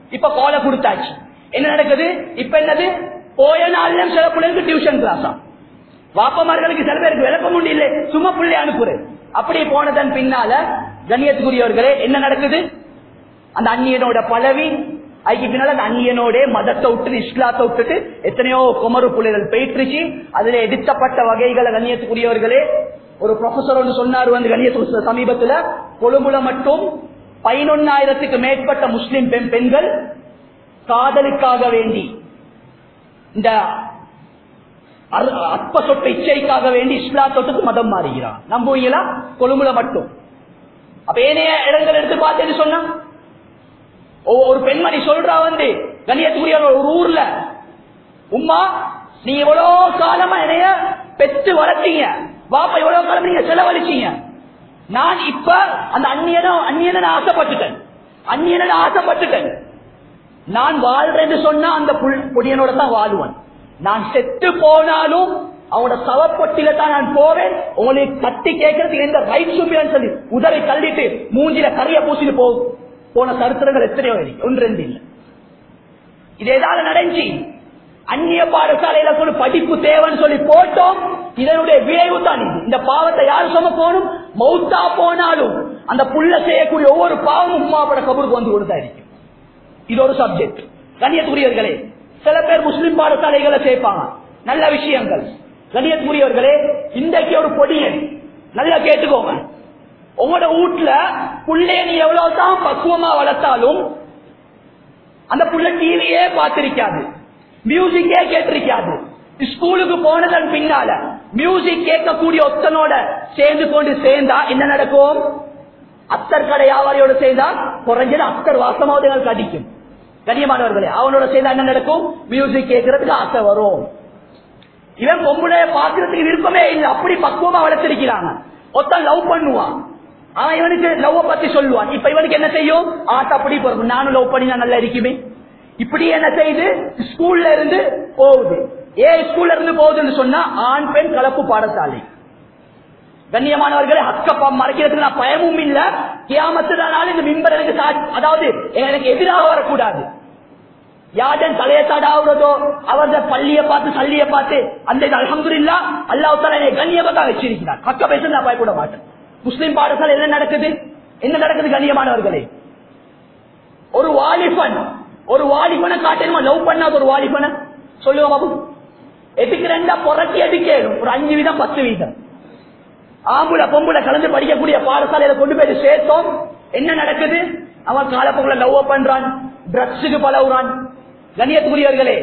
இப்ப காலை கொடுத்தாச்சு. என்ன நடக்குது? இப்ப என்னது? போய நாளிலும் சில பிள்ளைகளுக்கு டியூஷன் கிளாஸா வாப்பமார்களுக்கு சில பேருக்கு விளக்கம் உண்டு இல்லை. சும்மா பிள்ளை அனுப்புறேன் அப்படி போனதன் பின்னால கண்ணியத்துக்குரியவர்களே என்ன நடக்குது? அந்த அந்நியனோட பலவி அதுக்கு பின்னால அந்த அந்நியனோட மதத்தை விட்டு இஸ்லாத்தை விட்டுட்டு எத்தனையோ குமரு புள்ளைகள் போயிட்டுருச்சு. அதுல எடுத்தப்பட்ட வகைகளை கண்ணியத்துக்குரியவர்களே ஒரு ப்ரொஃபசர் ஒன்று சொன்னார் வந்து கண்ணியத்து சமீபத்துல கொழும்புல மட்டும் பதினொன்னாயிரத்துக்கு மேற்பட்ட முஸ்லிம் பெண் பெண்கள் காதலுக்காக வேண்டி இந்த அற்ப சொட்டு இச்சைக்காக வேண்டி இஸ்லாத்தொட்டுக்கு மதம் மாறுகிறான். நம்புவீங்களா கொழும்புல மட்டும். அப்ப ஏனைய இடங்கள் எடுத்து பார்த்தேன்னு சொன்னா? ஒரு பெண்மணி சொல்றா வந்து கண்ணியத்துக்குரிய ஒரு ஊர்ல உம்மா நீ எவ்வளவு காலமா என்னைய பெற்று வளர்த்தீங்க? பாப்பா எவ்வளவு காலம் நீங்க செலவழிச்சீங்க? நான் இப்ப அந்த அந்நியன அந்நியன நான் ஆசைப்பட்டுட்டேன். அந்நியன நான் ஆசைப்பட்டுட்டேன். நான் வாழ்றேன்னு சொன்னா அந்த புல்- புடியனோட தான் வாழ்வன். நான் செத்து போனாலும் அவனோட சவப்பொட்டில தான் நான் போவேன். உங்களுக்கு கட்டி கேட்கறதுக்கு எந்த ரைட் இல்லைன்னு சொல்லி உதவி தள்ளிட்டு மூஞ்சில கரைய பூசிட்டு போ போன சரித்திரங்கள் எத்தனையோ இருக்கு. ஒன்று ரெண்டு இல்லை. இது ஏதாவது நடந்துச்சு? அந்நிய பாடசாலையில கூட படிப்பு தேவைன்னு சொல்லி போட்டோம். இதனுடைய விளைவு தான் இது. இந்த பாவத்தை யாரு சும போகணும்? மௌத்தா போனாலும் அந்த புள்ள செய்யக்கூடிய ஒவ்வொரு பாவமும் உமாவோட கபருக்கு வந்து கொடுத்தா இருக்கு. இது ஒரு சப்ஜெக்ட் கண்ணியத்துக்குரியவர்களே சில பேர் முஸ்லிம் பாடசாலைகளை சேர்ப்பாங்க. நல்ல விஷயங்கள். கண்ணியத்துக்குரியவர்களே இன்றைக்கு ஒரு பொடியன் நல்லா கேட்டுக்கோங்க. உங்களோட வீட்டுல புள்ளே நீ எவ்வளவுதான் பக்குவமா வளர்த்தாலும் அந்த புள்ள டிவியே பார்த்திருக்காது. மியூசிக்கே கேட்டிருக்காது. ஸ்கூலுக்கு போனதன் பின்னால மியூசிக் கேட்கக்கூடிய ஒத்தனோட சேர்ந்து கொண்டு சேர்ந்தா என்ன நடக்கும்? அத்தர் கடை வியாபாரியோட சேர்ந்தா குறைஞ்சது அத்தர் வாசமாவது கடிக்கும். கண்ணியமானவர்களே அவனோட செய்தா என்ன நடக்கும்? மியூசிக் கேட்கறதுக்கு ஆசை வரும். இவன் பொம்புடைய பாக்குறதுக்கு விருப்பமே இல்லை. அப்படி பக்குவமா வளர்த்திருக்கிறாங்க. ஒத்தான் லவ் பண்ணுவான். ஆனா இவனுக்கு லவ் பத்தி சொல்லுவான். இப்ப இவனுக்கு என்ன செய்யும்? ஆசை அப்படி போறோம் நானும் லவ் பண்ணி நான் நல்லா இருக்குமே. இப்படி என்ன செய்யுது? ஸ்கூல்ல இருந்து போகுது. ஏன் ஸ்கூல்ல இருந்து போகுதுன்னு சொன்னா ஆண் பெண் கலப்பு பாடசாலை. கண்ணியமானவர்களே அக்கப்பா மறைக்கிறதுக்கு நான் பயமும் இல்ல. கியாமத்துனால இந்த மிம்பர் எனக்கு சா- அதாவது எனக்கு எதிராக வரக்கூடாது. யாருடன் தலையை தடாவுறதோ அவரது பள்ளிய பார்த்து சல்லிய பார்த்து அந்த இது அல்ஹம்துலில்லா அல்லாஹ் என்னை கண்ணியமாக வச்சிருக்கிறார். பக்க பேச நான் பயப்பட மாட்டேன். முஸ்லீம் பாடசாலை என்ன நடக்குது? என்ன நடக்குது கண்ணியமானவர்களே? ஒரு வாலிபன் ஒரு வாலிபனை காட்டணுமா? லவ் பண்ணாத ஒரு வாலிபனை? சொல்லுவோம் பாபு. எதுக்கு ரெண்டா புரட்டி எடுக்கணும் ஒரு அஞ்சு வீதம் பத்து வீதம். ஆம்புல பொம்புல கலந்து படிக்கக்கூடிய பாடசாலையில கொண்டு போய் சேர்த்தோம். என்ன நடக்குது? அவன் காலப்பொங்கல லவ் பண்றான் ட்ரக்ஸுக்கு பழகுறான். கண்ணியத்துக்குரியவர்களே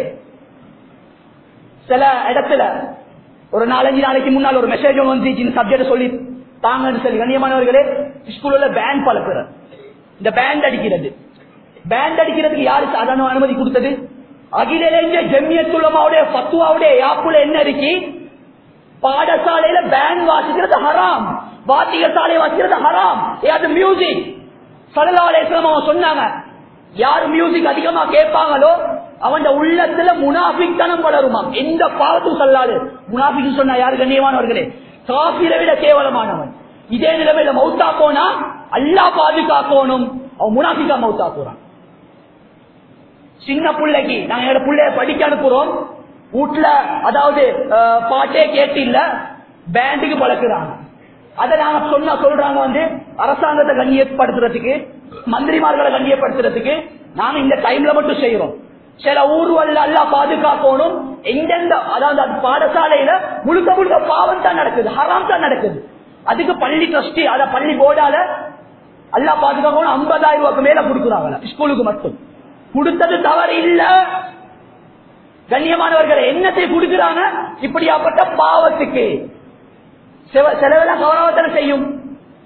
சில இடத்துல ஒரு நாலஞ்சு நாளைக்கு முன்னால் ஒரு மெசேஜ் வந்துச்சு சப்ஜெக்ட் சொல்லி தாங்கன்னு சொல்லி கண்ணியமானவர்களே ஸ்கூல்ல பேண்ட் பழக்கிற இந்த பேண்ட் அடிக்கிறது. பேண்ட் அடிக்கிறதுக்கு யாரு சாதாரண அனுமதி கொடுத்தது? அகில இளைஞர் ஜெமியத்துலமாவுடைய பத்துவாவுடைய யாப்புல என்ன இருக்கு? பாடசாலையில பேண்ட் வாசிக்கிறது ஹராம் வாத்திய சாலை வாசிக்கிறது ஹராம் ஏ, அது மியூசிக் சடலாலேஸ்வரம் அவன் சொன்னாங்க யார் மியூசிக் அதிகமா கேட்பாங்களோ அவன் உள்ளத்துல முனாபிக்தனம் வளருமா? எந்த பாவத்தும் சொல்லாது முனாபிக்கு சொன்னா யாரு கண்ணியமானவர்களே? காபிரை விட கேவலமானவன். இதே நிலைமையில மௌத்தா போனா அல்லா பாதுகாக்கணும். அவன் முனாபிக்கா மௌத்தா போறான். சின்ன பிள்ளைக்கு நாங்க எங்க பிள்ளைய படிக்க அனுப்புறோம். வீட்டுல அதாவது பாட்டே கேட்டு இல்ல பேண்டுக்கு பழக்கிறாங்க. அதை நாங்க சொன்ன சொல்றாங்க வந்து அரசாங்கத்தை கண்ணியப்படுத்துறதுக்கு மந்திரிமார்களை கண்ணியப்படுத்துறதுக்கு நாங்க இந்த டைம்ல மட்டும் செய்யறோம் சில ஊர்வல்ல எல்லாம் பாதுகாக்கணும். எங்கெந்த அதாவது அது பாடசாலையில முழுக்க முழுக்க பாவம் தான் நடக்குது ஹராம் தான் நடக்குது. அதுக்கு பள்ளி ட்ரஸ்டி அத பள்ளி போர்டால எல்லாம் பாதுகாக்கணும் ஐம்பதாயிரம் ரூபாய்க்கு மேல கொடுக்குறாங்க ஸ்கூலுக்கு மட்டும். கொடுத்தது தவறு இல்ல. கண்ணியமானவர்களை என்னத்தை கொடுக்கிறாங்க? இப்படியாப்பட்ட பாவத்துக்கு. சில- கௌரவத்தனை செய்யும்.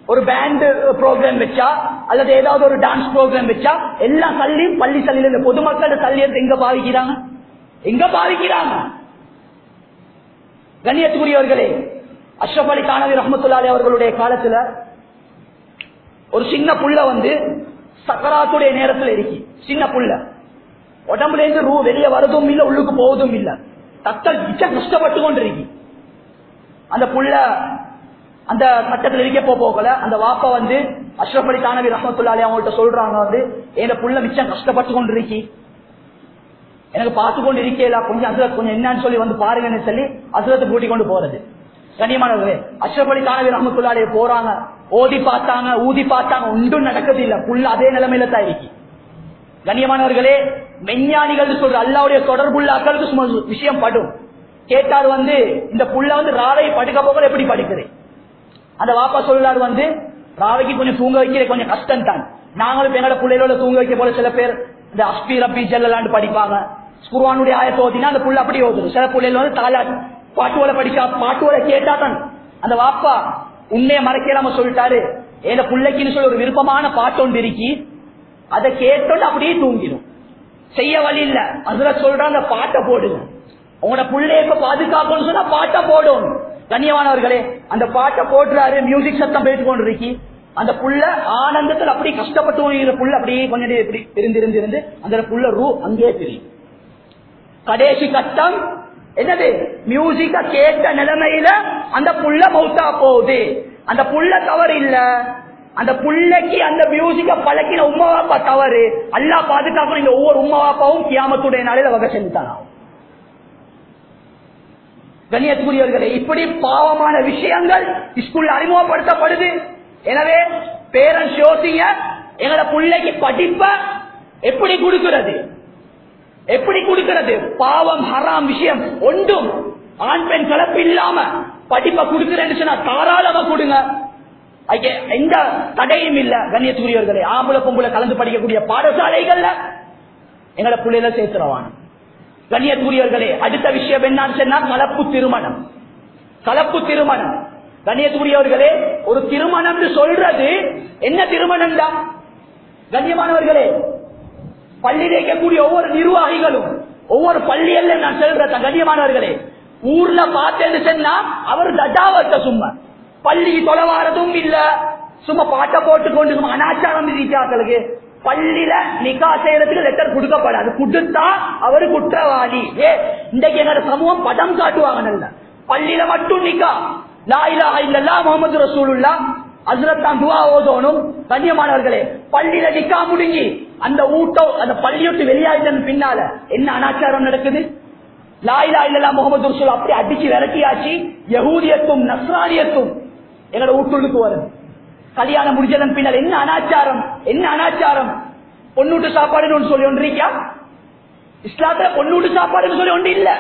ஒரு பேண்ட் ப்ரோக்ராம் uh, வச்சா அல்லது ஏதாவது ஒரு டான்ஸ் ப்ரோக்ராம் வச்சா எல்லா தள்ளியும் பள்ளி சல்லியில இந்த பொதுமக்களோட சல்லியத்தை எங்க பாவிக்கிறாங்க. எங்க பாவிக்கிறாங்க. கண்ணியத்துக்குரியவர்களே அஷ்ரப் அலி தானவி ரஹமத்துல்லாலே அவர்களுடைய காலத்துல ஒரு சின்ன புள்ள வந்து சக்கராத்துடைய நேரத்தில் இருக்கு. சின்ன புள்ள. உடம்புல இருந்து ரூ வெளியே வரதும் இல்லை உள்ளுக்கு போவதும் இல்லை. தத்தல் கஷ்டப்பட்டு கொண்டிருக்கு. அந்த புள்ள அந்த கட்டத்தில் இருக்க போகல. அந்த வாப்பா வந்து அஷ்ரப் அலி தானவி ரஹமத்துல்லாலே அவங்கள்ட்ட சொல்றாங்க வந்து என் புள்ள மிச்சம் கஷ்டப்பட்டு கொண்டு இருக்கி எனக்கு பார்த்து கொண்டு இருக்கேல கொஞ்சம் அசுரத் கொஞ்சம் என்னன்னு சொல்லி வந்து பாருங்கன்னு சொல்லி அசுரத்தை கூட்டிக் கொண்டு போறது. கனியமானவர்களே அஷ்ரப் அலி தானவி ரஹமத்துல்லாலே போறாங்க. ஓதி பார்த்தாங்க ஊதி பார்த்தாங்க. ஒன்றும் நடக்கிறது இல்ல. புள்ள அதே நிலைமையில தான் இருக்கி. கண்ணியமானவர்களே மெஞ்ஞானிகள் சொல்ற அல்லாவுடைய தொடர்புள்ள அக்களுக்கு விஷயம் படும். கேட்டார் வந்து இந்த புள்ள வந்து ராவை படுக்க போக எப்படி படிக்கிறேன் அந்த வாப்பா சொல்லாரு வந்து ராவைக்கு கொஞ்சம் தூங்க வைக்கிற கொஞ்சம் கஷ்டம் தான். நாங்களும் எங்களோட பிள்ளைகளோட தூங்க வைக்க போல சில பேர் இந்த அஸ்பி ரப்பி ஜெல்லாண்டு படிப்பாங்க. குருவானுடைய ஆயத்தை ஓதினா அந்த புள்ள அப்படி ஓதும் சில பிள்ளைகள் வந்து தாலா பாட்டுவோல படிச்சா பாட்டுவோல கேட்டா தான். அந்த வாப்பா உண்மையை மறைக்கலாம சொல்லிட்டாரு. ஏத பிள்ளைக்குன்னு சொல்லி ஒரு விருப்பமான பாட்டு ஒன்று இருக்கி. அதை கேட்டோன்னு அப்படியே தூங்கிடும். செய்ய வழி இல்ல. அதுல அந்த பாட்டை போடுங்க. உங்களோட பிள்ளைய இப்ப பாதுகாக்கணும்னு சொன்னா பாட்டை போடும். கண்ணியமானவர்களே அந்த பாட்டை போட்டுறாரு மியூசிக் சத்தம் போயிட்டு கொண்டிருக்கி. அந்த புள்ள ஆனந்தத்தில் அப்படி கஷ்டப்பட்டு புள்ள அப்படியே கொஞ்சம் இப்படி இருந்து இருந்து அந்த புள்ள ரூ அங்கே தெரியும். கடைசி கட்டம் என்னது? மியூசிக்க கேட்ட நிலைமையில அந்த புள்ள மௌத்தா போகுது. அந்த புள்ள தவறு இல்ல. அந்த புள்ளைக்கு அந்த மியூசிக்க பழக்கின உமா வாப்பா தவறு. அல்லா பாதுகாக்கணும் இந்த ஒவ்வொரு உமா வாப்பாவும் கியாமத்துடைய நாளில வகை செஞ்சுட்டாராம் கண்ணியத்துக்குரியவர்களே இப்படி பாவமான விஷயங்கள் ஸ்கூல்ல அறிமுகப்படுத்தப்படுது. எனவே பேரண்ட்ஸ் யோசிங்க எங்களோட பிள்ளைக்கு படிப்ப எப்படி கொடுக்கிறது? எப்படி கொடுக்கிறது? பாவம் ஹராம் விஷயம் ஒன்றும் ஆண் பெண் கலப்பு இல்லாம படிப்பை கொடுக்கிறேன்னு சொன்னா தாராளமா கொடுங்க. அதுக்கு எந்த தடையும் இல்ல கண்ணியத்துக்குரியவர்களே. ஆம்பளை பொம்பளை கலந்து படிக்கக்கூடிய பாடசாலைகள்ல எங்களை பிள்ளைல சேர்த்துறவான கண்ணியத்துக்குரியவர்களே அடுத்த விஷயம் என்னன்னு சொன்னா கலப்பு திருமணம். கலப்பு திருமணம். கண்ணியத்துக்குரியவர்களே ஒரு திருமணம் சொல்றது என்ன திருமணம் தான் கண்ணியமானவர்களே பள்ளி இருக்கக்கூடிய ஒவ்வொரு நிர்வாகிகளும் ஒவ்வொரு பள்ளியல்ல நான் சொல்றேன் கண்ணியமானவர்களே ஊர்ல பார்த்தேன்னு சொன்னா அவர் தட்டாவத்த சும்மா. பள்ளி தொலைவாரதும் இல்ல. சும்மா பாட்டை போட்டு கொண்டு அனாச்சாரம் இருக்காக்களுக்கு பள்ளியில நிக்கா செய்யறதுக்கு லெட்டர் கொடுக்கப்படாது. கொடுத்தா அவரு குற்றவாளி. ஏ இன்றைக்கு எங்க சமூகம் படம் காட்டுவாங்க நல்ல பள்ளியில மட்டும் நிக்கா லாயிலா இல்லல்லா முகமது ரசூலுல்லா. அசுரத்தான் துவா ஓதோனும் கண்ணியமானவர்களே பள்ளியில நிக்கா முடிஞ்சு அந்த ஊட்டம் அந்த பள்ளியொட்டு வெளியாயிட்டன் பின்னால என்ன அனாச்சாரம் நடக்குது? லாயிலா இல்லல்லா முகமது ரசூல் அப்படி அடிச்சு விரட்டியாச்சு. யகூதியத்தும் நஸ்ரானியத்தும் எங்களோட ஊட்டுள்ளுக்கு வருது. கல்யாணம் முடிஞ்சதன் பின்னால் என்ன அனாச்சாரம்? என்ன அனாச்சாரம்? பொண்ணூட்டு சாப்பாடுன்னு ஒன்று சொல்லி ஒன்றிருக்கியா? இஸ்லாத்துல பொண்ணூட்டு சாப்பாடுன்னு சொல்லி ஒன்று இல்ல.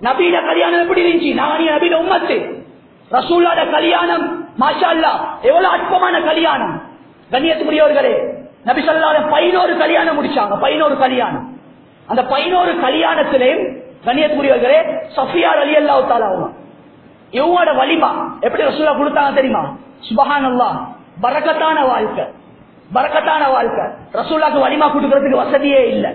நபீன கல்யாணம் எப்படி இருந்துச்சு? நானி நபீன உம்மத்து. ரசூல்லாட கல்யாணம் மாஷா எவ்வளவு அற்பமான கல்யாணம். கண்ணியத்துக்குரியவர்களே நபி சொல்லாத பதினோரு கல்யாணம் முடிச்சாங்க பதினோரு கல்யாணம். அந்த பதினோரு கல்யாணத்திலையும் கண்ணியத்துக்குரியவர்களே சஃபியார் அலி அல்லா தாலாவும் இவங்களோட வலிமா எப்படி ரசூலா கொடுத்தாங்க தெரியுமா? சுபகானல்லா அல்லா பரக்கத்தான வாழ்க்கை. பரக்கத்தான வாழ்க்கை. ரசூலாக்கு வலிமா கொடுக்கறதுக்கு வசதியே இல்லை.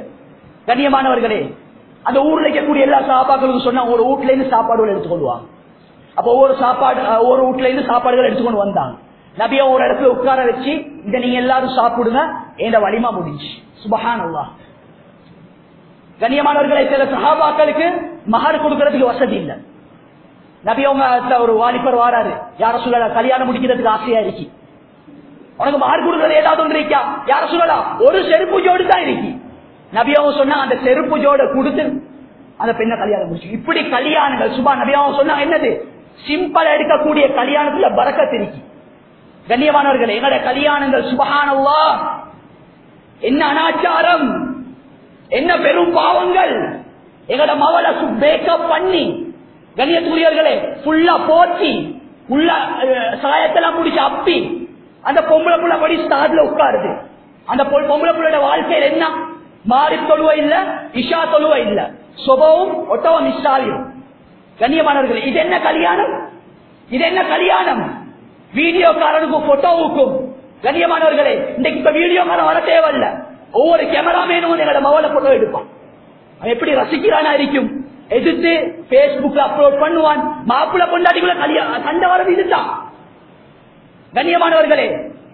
கண்ணியமானவர்களே அந்த ஊர்ல இருக்கக்கூடிய எல்லா சாப்பாடுகளுக்கும் சொன்னா ஒரு வீட்ல இருந்து சாப்பாடுகள் எடுத்துக்கொள்வாங்க அப்ப ஒவ்வொரு சாப்பாடு ஒவ்வொரு வீட்ல இருந்து சாப்பாடுகள் எடுத்துக்கொண்டு வந்தாங்க. நபிய ஒரு இடத்துல உட்கார வச்சு இதை நீங்க எல்லாரும் சாப்பிடுங்க என்ற வலிமா முடிஞ்சு சுபகானல்லா கண்ணியமானவர்களை சில சகாபாக்களுக்கு மகர் கொடுக்கறதுக்கு வசதி இல்லை. நபி ஒரு வாலிபர் வாராரு. யார சொல்லலா கல்யாணம் முடிக்கிறதுக்கு ஆசையா இருக்கு. உனக்கு மகர் கொடுக்கறது ஏதாவது ஒன்று இருக்கா? யார சொல்லலாம் ஒரு செருப்பு ஜோடு தான் இருக்கு. நபியாவும் சொன்னா அந்த செருப்பு ஜோட கொடுத்து அந்த பெண்ணை கல்யாணம் முடிச்சு. இப்படி கல்யாணங்கள் சுபா நபியாவும் சொன்னா என்னது? சிம்பிளா எடுக்கக்கூடிய கல்யாணத்துல பறக்கத்து இருக்கு. கண்ணியமானவர்கள் எங்களோட கல்யாணங்கள் சுபகானவா என்ன அனாச்சாரம் என்ன பெரும் பாவங்கள் எங்களோட மவளை மேக்கப் பண்ணி கண்ணியத்துக்குரியவர்களே ஃபுல்லா போத்தி உள்ள சாயத்தெல்லாம் முடிச்சு அப்பி அந்த பொம்பளை புள்ள படி ஸ்டார்ட்ல உட்காருது. அந்த பொ- பொம்பளை புள்ளோட வாழ்க்கையில் என்ன? மாறி தொழுவ இல்ல இஷா தொழுவ இல்ல. சுபவும் ஒட்டவ மிஸ் கண்ணியமானவர்கள் இது என்ன கல்யாணம்? இது என்ன கல்யாணம்? வீடியோக்காரனுக்கும் போட்டோவுக்கும் கண்ணியமானவர்களே இன்னைக்கு இப்ப வீடியோக்காரன் வர தேவையில்ல. ஒவ்வொரு கேமராமேனும் எங்களோட மொபைல போட்டோ எடுப்பான். எப்படி ரசிக்கிறானா இருக்கும்? எதிர்த்து பேஸ்புக்ல அப்லோட் பண்ணுவான். மாப்பிள்ள கொண்டாடிக்குள்ள கல்யாணம் சண்டை வரது இதுதான். கண்ணியமானவர்களே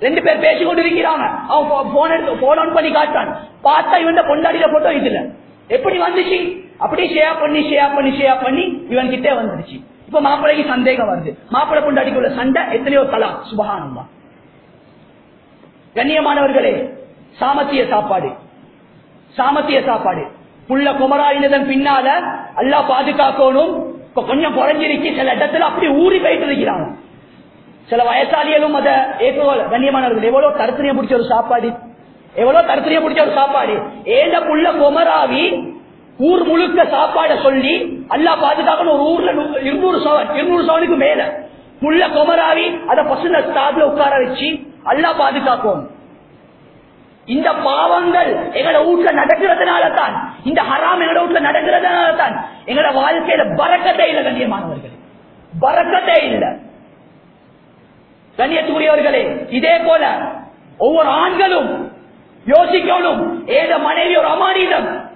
ரெண்டு பேர் பேசிக் கொண்டிருக்கிறாங்க அவன் போன் எடுத்து போன் ஆன் பண்ணி காட்டான் பார்த்தா இவன் பொண்டாடியில போட்டோ இதுல. எப்படி வந்துச்சு? அப்படி ஷேர் பண்ணி ஷேர் பண்ணி ஷேர் பண்ணி இவன் கிட்டே வந்துருச்சு. இப்ப மாப்பிள்ளைக்கு சந்தேகம் வருது. மாப்பிள்ளை பொண்டாடிக்குள்ள சண்டை எத்தனையோ தலா. சுபகானந்தா கண்ணியமானவர்களே சாமத்திய சாப்பாடு. சாமத்திய சாப்பாடு. புள்ள குமராயினதன் பின்னால அல்லா பாதுகாக்கணும். கொஞ்சம் குறைஞ்சிருச்சு. சில இடத்துல அப்படி ஊறி போயிட்டு இருக்கிறாங்க. சில வயசாளிகளும் அதை ஏற்றுவாள் கண்ணியமானவர்கள். எவ்வளவு கருத்தனைய பிடிச்ச ஒரு சாப்பாடு? எவ்வளவு கருத்தனைய பிடிச்ச ஒரு சாப்பாடு? ஏந்த புள்ள குமராவி ஊர் முழுக்க சாப்பாட சொல்லி அல்லா பாதுகாக்கணும். ஒரு ஊர்ல இருநூறு சவன் இருநூறு சவனுக்கு மேல. புள்ள குமராவி அதை பசுந்த ஸ்டாப்ல உட்கார வச்சு அல்லா பாதுகாக்கும். இந்த பாவங்கள் எங்களை வீட்டுல நடக்கிறதுனால தான் இந்த ஹராம் எங்களோட வீட்டுல நடக்கிறதுனால தான். எங்களோட வாழ்க்கையில பறக்கத்தே இல்லை கண்ணியமானவர்கள். பறக்கத்தே இல்லை. கண்ணியத்துக்குரியவர்களே இதே போல ஒவ்வொரு ஆண்களும் யோசிக்கணும். ஏத மனைவி ஒரு அமானிதம்.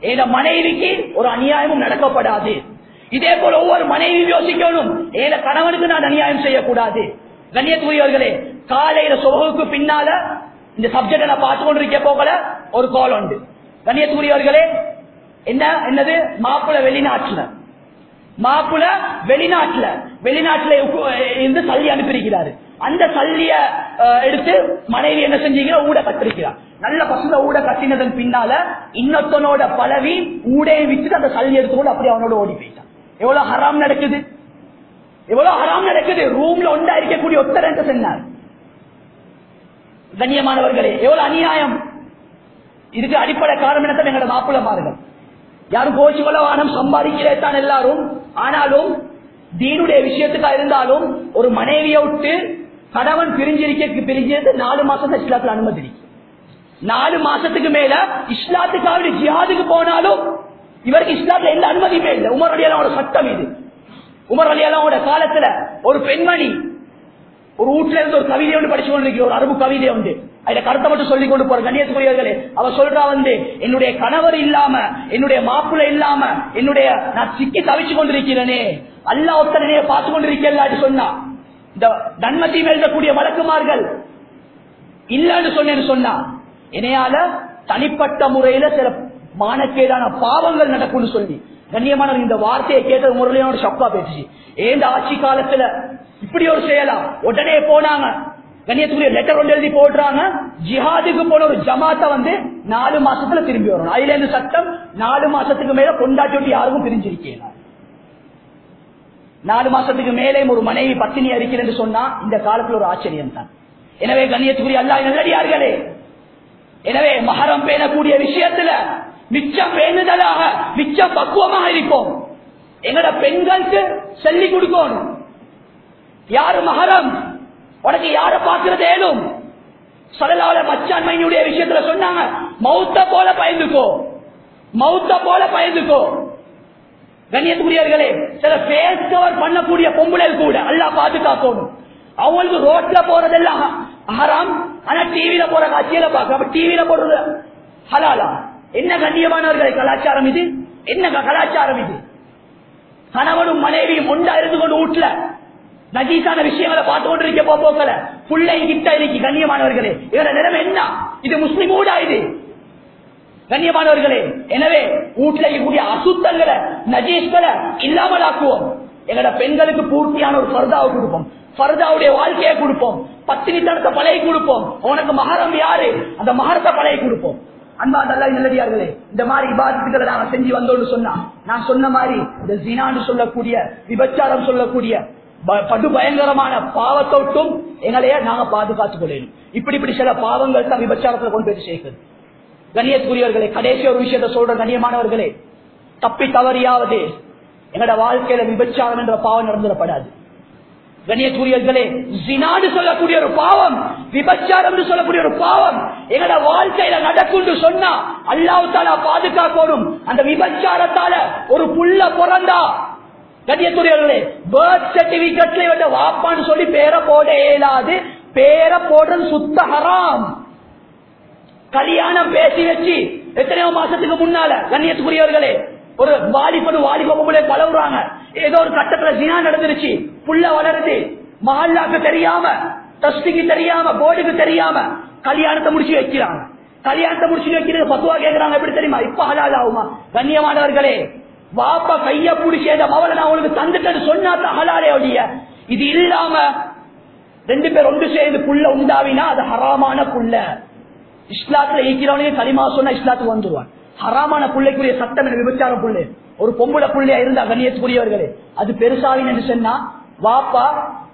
ஏத மனைவிக்கு ஒரு அநியாயமும் நடக்கப்படாது. இதே போல ஒவ்வொரு மனைவியும் யோசிக்கணும். ஏத கணவனுக்கு நான் அநியாயம் செய்யக்கூடாது. கண்ணியத்துக்குரியவர்களே காலையில சுபகுக்கு பின்னால இந்த சப்ஜெக்ட நான் பார்த்து கொண்டிருக்க போகல ஒரு கால் உண்டு. கண்ணியத்துக்குரியவர்களே என்ன என்னது? மாப்பிள்ள வெளிநாட்டுல. மாப்பிள வெளிநாட்டுல. வெளிநாட்டுல இருந்து சல்லி அனுப்பியிருக்கிறாரு. அந்த சல்லிய எடுத்து மனைவி என்ன செஞ்சீங்க ஊட கட்டிருக்கிறார் நல்ல பசங்க ஊட கட்டினதன் பின்னால இன்னொத்தனோட பழவி ஊடையை விட்டுட்டு அந்த சல்லி எடுத்துக்கொண்டு அப்படி அவனோட ஓடி போயிட்டான். எவ்வளவு ஹராம் நடக்குது? எவ்வளவு ஹராம் நடக்குது? ரூம்ல ஒன்றா இருக்கக்கூடிய ஒத்தர் என்று சொன்னார். கண்ணியமானவர்களே எவ்வளவு அநியாயம்? இதுக்கு அடிப்படை காரணம் என்ன எங்களோட மாப்பிள்ள யாரும் கோச்சு கொள்ளவானம் சம்பாதிக்கிறே தான் எல்லாரும். ஆனாலும் தீனுடைய விஷயத்துக்கா இருந்தாலும் ஒரு மனைவியை விட்டு கணவன் பிரிஞ்சிருக்க பிரிஞ்சது நாலு மாசம் இஸ்லாத்துல அனுமதி நாலு மாசத்துக்கு மேல இஸ்லாத்துக்காக ஜிஹாதுக்கு போனாலும் இவருக்கு இஸ்லாத்துல எந்த அனுமதியுமே இல்லை. உமர் அலியாலோட சட்டம் இது. உமர் அலியாலோட காலத்துல ஒரு பெண்மணி ஒரு வீட்டுல இருந்து ஒரு கவிதை ஒன்று படிச்சு கொண்டிருக்கிற ஒரு அரபு கவிதை உண்டு. அதுல கருத்தை மட்டும் சொல்லி கொண்டு போற கண்ணியத்துக்குரியவர்களே அவ சொல்றா வந்து என்னுடைய கணவர் இல்லாம என்னுடைய மாப்பிள்ளை இல்லாம என்னுடைய நான் சிக்கி தவிச்சு கொண்டிருக்கிறேனே. அல்லா ஒத்தனையே பார்த்து கொண்டிருக்கேன் சொன்னா. இந்த நன்மத்தையும் எழுதக்கூடிய வழக்குமார்கள் இல்லன்னு சொன்னேன்னு சொன்னா இணையால தனிப்பட்ட முறையில சில மானக்கேடான பாவங்கள் நடக்கும்னு சொல்லி. கண்ணியமான இந்த வார்த்தையை கேட்டது முறையோட ஷக்கா பேசுச்சு. ஏந்த ஆட்சி காலத்துல இப்படி ஒரு செயலா? உடனே போனாங்க. கண்ணியத்துக்குரிய லெட்டர் ஒன்று எழுதி போடுறாங்க. ஜிஹாதுக்கு போன ஒரு ஜமாத்த வந்து நாலு மாசத்துல திரும்பி வரணும். அதுல இருந்து சட்டம் நாலு மாசத்துக்கு மேல கொண்டாட்டி விட்டு யாருக்கும் பிரிஞ்சிருக்கேன் நாலு மாசத்துக்கு மேலே ஒரு மனைவி பத்தினி இருக்கிறது சொன்னா இந்த காலத்துல ஒரு ஆச்சரியம் தான். எனவே கண்ணியத்துக்குரிய அல்லா நல்லடியார்களே எனவே மகரம் பேணக்கூடிய விஷயத்துல மிச்சம் பேணுதலாக மிச்சம் பக்குவமாக இருப்போம். எங்கட பெண்களுக்கு சொல்லி கொடுக்கணும். யாரு மகரம்? உனக்கு யார பாக்குறது ஏனும் சொல்லலால மச்சாண்மையுடைய விஷயத்துல சொன்னாங்க மௌத்த போல பயந்துக்கோ. மௌத்த போல பயந்துக்கோ. கண்ணியத்துக்குரியவர்களே சில பேஸ் கவர் பண்ணக்கூடிய பொம்புளல் கூட அல்லா பாதுகாக்கணும். அவங்களுக்கு ரோட்ல போறதெல்லாம் ஹராம் ஆனா டிவியில போற காட்சியில பார்க்க டிவியில போடுறது ஹலாலா? என்ன கண்ணியமானவர்களை கலாச்சாரம் இது? என்ன கலாச்சாரம் இது? கணவனும் மனைவியும் ஒன்றா இருந்து கொண்டு வீட்டுல நஜீசான விஷயங்களை பார்த்து கொண்டு இருக்க போக்கல. புள்ளை கிட்ட இன்னைக்கு கண்ணியமானவர்களே இவர நிலைமை என்ன? இது முஸ்லிம் ஊடா இது. கண்ணியமானவர்களே எனவே வீட்டில் இருக்கக்கூடிய அசுத்தங்களை நஜீஸ்களை இல்லாமல் ஆக்குவோம் எங்கட பெண்களுக்கு பூர்த்தியான ஒரு பர்தாவை கொடுப்போம். பர்தாவுடைய வாழ்க்கையை கொடுப்போம். பத்தினி தனத்தை பழைய கொடுப்போம். உனக்கு மகரம் யாரு? அந்த மகரத்தை பழைய கொடுப்போம். அன்பா நல்லா நல்லடியார்களே இந்த மாதிரி விவாதத்துக்களை நாங்க செஞ்சு வந்தோம்னு சொன்னா நான் சொன்ன மாதிரி இந்த ஜினான்னு சொல்லக்கூடிய விபச்சாரம் சொல்லக்கூடிய ப- படு பயங்கரமான பாவத்தொட்டும் எங்களைய நாங்க பாதுகாத்துக் கொள்ளணும் இப்படி இப்படி சில பாவங்கள் தான் விபச்சாரத்துல கொண்டு போய் சேர்க்குது. கண்ணியத்துக்குரியவர்களே கடைசி ஒரு விஷயத்த சொல்ற கண்ணியமானவர்களே. தப்பி தவறியாவது எங்களோட வாழ்க்கையில விபச்சாரம் என்ற பாவம் நடந்துடப்படாது கண்ணியத்துக்குரியவர்களே ஜினாடு சொல்லக்கூடிய ஒரு பாவம் விபச்சாரம் என்று சொல்லக்கூடிய ஒரு பாவம் எங்கட வாழ்க்கையில நடக்கும் சொன்னா அல்லாவுத்தாலா பாதுகாக்கணும் அந்த விபச்சாரத்தால ஒரு புள்ள பிறந்தா கண்ணியத்துரியவர்களே பர்த் சர்டிபிகேட்ல இவட வாப்பான்னு சொல்லி பேரை போட இயலாது. பேரை போடுறது சுத்த ஹராம். கல்யாணம் பேசி வச்சு எத்தனையோ மாசத்துக்கு முன்னால கண்ணியத்துக்குரியவர்களே ஒரு வாலிபனு வாலிப பலவுறாங்க பழகுறாங்க. ஏதோ ஒரு கட்டத்துல ஜினா நடந்துருச்சு. புள்ள வளருது. மஹல்லாக்கு தெரியாம தஸ்திக்கு தெரியாம போர்டுக்கு தெரியாம கல்யாணத்தை முடிச்சு வைக்கிறாங்க. கல்யாணத்தை முடிச்சு வைக்கிறது பத்துவா கேக்குறாங்க. எப்படி தெரியுமா? இப்ப ஹலால் ஆகுமா? கண்ணியமானவர்களே வாப்பா கைய பிடிச்சி அந்த மவளை நான் உங்களுக்கு தந்துட்டேன்னு சொன்னா தகலாரே ஒழிய. இது இல்லாம ரெண்டு பேர் ஒன்று சேர்ந்து புள்ள உண்டாவினா அது ஹராமான புள்ள இஸ்லாத்துல ஈக்கிறவனே களிமா சொன்னா இஸ்லாத்துக்கு வந்துருவான். ஹராமான புள்ளைக்குரிய சட்டம் என விபச்சார புள்ளு ஒரு பொம்பளை புள்ளையா இருந்தா கண்ணியத்துக்குரியவர்களே அது பெருசாவின் என்று சொன்னா வாப்பா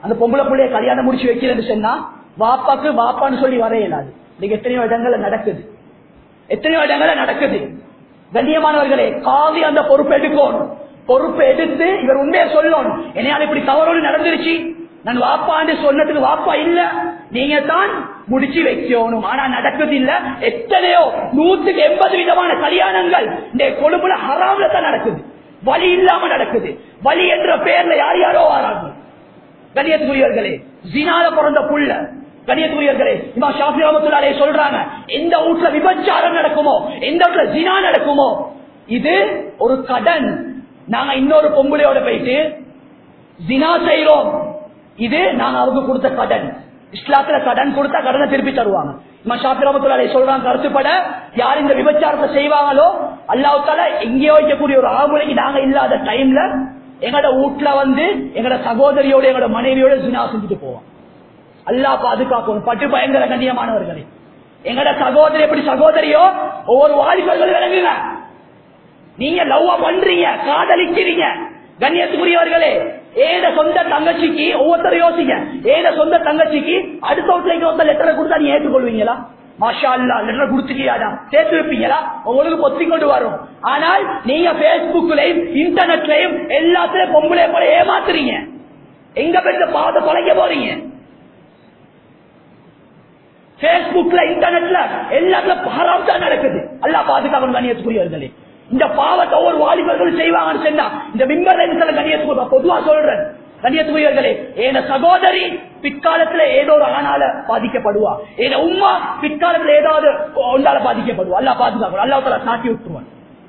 அந்த பொம்பளை புள்ளைய கல்யாணம் முடிச்சு வைக்கிறேன்னு சொன்னா வாப்பாக்கு வாப்பான்னு சொல்லி வரையலாது. இன்னைக்கு எத்தனையோ இடங்கள்ல நடக்குது. எத்தனையோ இடங்கள்ல நடக்குது. கண்ணியமானவர்களே காவி அந்த பொறுப்பு எடுக்கணும் பொறுப்பு எடுத்து இவர் உண்மையை சொல்லணும் என்னையால இப்படி தவறோடு நடந்துருச்சு? நான் வாப்பான்னு சொன்னதுக்கு வாப்பா இல்ல. நீங்க தான் முடிச்சு வைக்கணும். ஆனா நடக்குது இல்ல எத்தனையோ நூத்துக்கு எண்பது விதமான கல்யாணங்கள் இந்த கொழும்புல ஹராம்ல தான் நடக்குது. வலி இல்லாம நடக்குது. வலி என்ற பெயர்ல யார் யாரோ வராங்க. கணியத்துக்குரியவர்களே ஜினால பிறந்த புள்ள. கணியத்துக்குரியவர்களே இமா ஷாஃபி ரஹமத்துல்லாஹி சொல்றாங்க எந்த வீட்டுல விபச்சாரம் நடக்குமோ? எந்த வீட்டுல ஜினா நடக்குமோ? இது ஒரு கடன். நாங்க இன்னொரு பொம்பளையோட போயிட்டு ஜினா செய்யறோம் இது நாங்க அவங்க கொடுத்த கடன். இஸ்லாத்துல கடன் கொடுத்தா கடனை திருப்பி தருவாங்க. இமா ஷாஃபி ரஹமத்துல்லாஹி சொல்றாங்க கருத்துப்பட யார் இந்த விபச்சாரத்தை செய்வாங்களோ அல்லாவுத்தால எங்கேயோ வைக்கக்கூடிய ஒரு ஆகுலைக்கு நாங்க இல்லாத டைம்ல எங்களோட வீட்டுல வந்து எங்களோட சகோதரியோட எங்களோட மனைவியோட ஜினா செஞ்சுட்டு போவோம். அல்லா பாதுகாக்கும். பட்டு பயங்கர கண்ணியமானவர்களே. எங்கட சகோதரி எப்படி சகோதரியோ ஒவ்வொரு வாலிபர்கள் விளங்குங்க. நீங்க லவ்வா பண்றீங்க காதலிக்கிறீங்க. கண்ணியத்துக்குரியவர்களே ஏத சொந்த தங்கச்சிக்கு ஒவ்வொருத்தரும் யோசிங்க. ஏத சொந்த தங்கச்சிக்கு அடுத்த வீட்டுல ஒருத்தர் லெட்டரை கொடுத்தா நீ ஏற்றுக்கொள்வீங்களா மாஷா அல்லா லெட்டர் கொடுத்துட்டியாடா. சேர்த்து வைப்பீங்களா உங்களுக்கு பொத்தி கொண்டு வரும். ஆனால் நீங்க பேஸ்புக்லயும் இன்டர்நெட்லயும் எல்லாத்துலயும் பொம்பளை போல ஏமாத்துறீங்க. எங்க பெற்ற பாத பழைக்க போறீங்க? பேஸ்புக்ல இன்டர்நெட்ல எல்லாத்துல பாராம் தான் நடக்குது. அல்லா பாதுகாக்கணும் கண்ணியத்துக்குரியவர்களே. இந்த பாவத்தை ஒவ்வொரு வாலிபர்களும் செய்வாங்கன்னு சொன்னா இந்த மிம்பர் கண்ணியத்துக்கு பொதுவா சொல்றேன். கண்ணியத்துக்குரியவர்களே ஏன சகோதரி பிற்காலத்துல ஏதோ ஒரு ஆணால பாதிக்கப்படுவா. ஏன உம்மா பிற்காலத்துல ஏதாவது ஒன்றால பாதிக்கப்படுவா. அல்லா பாதுகாப்பு அல்லா தலா சாட்டி விட்டுருவான்.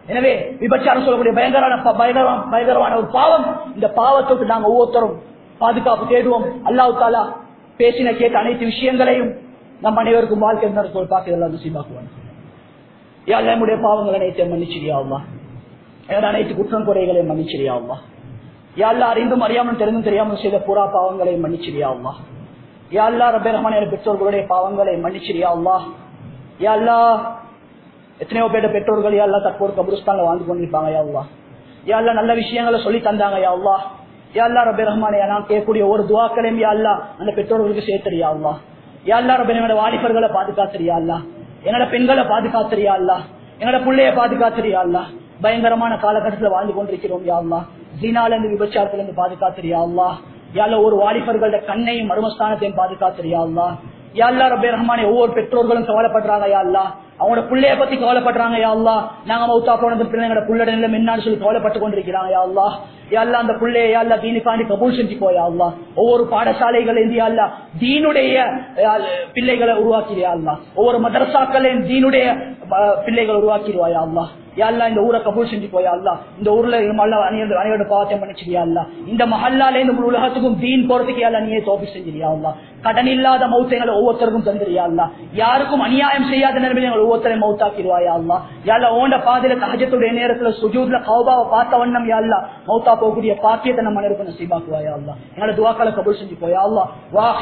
எனவே விபச்சாரம் சொல்லக்கூடிய பயங்கரமான ப- பயங்கரமான ஒரு பாவம். இந்த பாவத்துக்கு நாங்க ஒவ்வொருத்தரும் பாதுகாப்பு தேடுவோம். அல்லாஹ் தாலா பேசின கேட்ட அனைத்து விஷயங்களையும் நம் அனைவருக்கும் வாழ்க்கை நடத்துவோம் பார்க்க எல்லாம் நசீபாக்குவான். யாழ் நம்முடைய பாவங்கள் அனைத்தையும் மன்னிச்சிரியாவா என்னோட அனைத்து குற்றம் குறைகளையும் மன்னிச்சிரியாவா யாழ்லா அறிந்தும் அறியாமல் தெரிந்தும் தெரியாமல் செய்த புறா பாவங்களை மன்னிச்சிரியாவா யாழ்லா ரபேரமான என் பெற்றோர்களுடைய பாவங்களை மன்னிச்சிரியாவா யாழ்லா எத்தனையோ பேர் பெற்றோர்கள் யாழ்லா தற்போது கபுரஸ்தான்ல வாழ்ந்து கொண்டிருப்பாங்க யாழ்லா யாழ்லா நல்ல விஷயங்களை சொல்லி தந்தாங்க யாழ்லா யாழ்லா ரபே ரஹ்மானே நான் கேட்கக்கூடிய ஒரு துவாக்களையும் யாழ்லா அந்த பெற்றோர்களுக்கு சேர்த்தறியா அல்லா யாழ்லா என்னோட வாலிபர்களை பாதுகாத்துறியா அல்லா என்னோட பெண்களை பாதுகாத்துறியா அல்லா என்னோட பிள்ளைய பாதுகாத்துறியா அல்லா பயங்கரமான காலகட்டத்தில் வாழ்ந்து கொண்டிருக்கிறோம் யா ஜீனால இருந்து விபச்சாரத்துல இருந்து பாதுகாத்துறியா அல்லா யாழ்ல ஒரு வாலிபர்களோட கண்ணையும் மர்மஸ்தானத்தையும் பாதுகாத்துறியா அல்லா யாழ்லா ரபே ரஹ்மானே ஒவ்வொரு பெற்றோர்களும் கவலைப்படுறாங்க யாழ்லா அவங்களோட பிள்ளைய பத்தி கவலைப்படுறாங்க யாழ்லா நாங்க மௌத்தா போனது பிள்ளைங்களோட புள்ளட நிலம் என்னன்னு சொல்லி கவலைப்பட்டு கொண்டிருக்கிறாங்க யாழ்லா யாழ்லா அந்த பிள்ளைய யாழ்லா தீனுக்காண்டி கபூல் செஞ்சு போயா அல்லா ஒவ்வொரு பாடசாலைகள் யாழ்லா தீனுடைய பிள்ளைகளை உருவாக்கிறியா அல்லா ஒவ்வொரு மதரசாக்களையும் தீனுடைய அஹ், பிள்ளைகளை உருவாக்கிடுவாயா அல்லா யாழ்லா இந்த ஊரை கபூல் செஞ்சு போயா அல்லா இந்த ஊர்ல மல்ல அணியோட அணியோட பாவத்தை மன்னிச்சிரியா அல்லா இந்த மஹல்லால இந்த முழு உலகத்துக்கும் தீன் போறதுக்கு யாழ்லா நீயே தோப்பி செஞ்சிரியா அல்லா கடன் இல்லாத மௌத்தங்களை ஒவ்வொருத்தருக்கும் தந்துரியா அல்லா யாருக்கும் அநியாயம் செய்யாத நிலைமையில எங்களை ஒவ்வொருத்தரையும் மௌத்தாக்கிடுவாயா அல்லா யாழ்லா ஓண்ட பாதையில தஹஜத்துடைய நேரத்துல சுஜூத்ல கௌபாவை பார்த்த வண்ணம் யாழ்லா மௌத்தா போகக்கூடிய பாக்கியத்தை நம்ம அனைவருக்கும் நசீபாக்குவாயா அல்லா எங்களோட துவாக்களை கபூல் செஞ்சு போயா அல்லா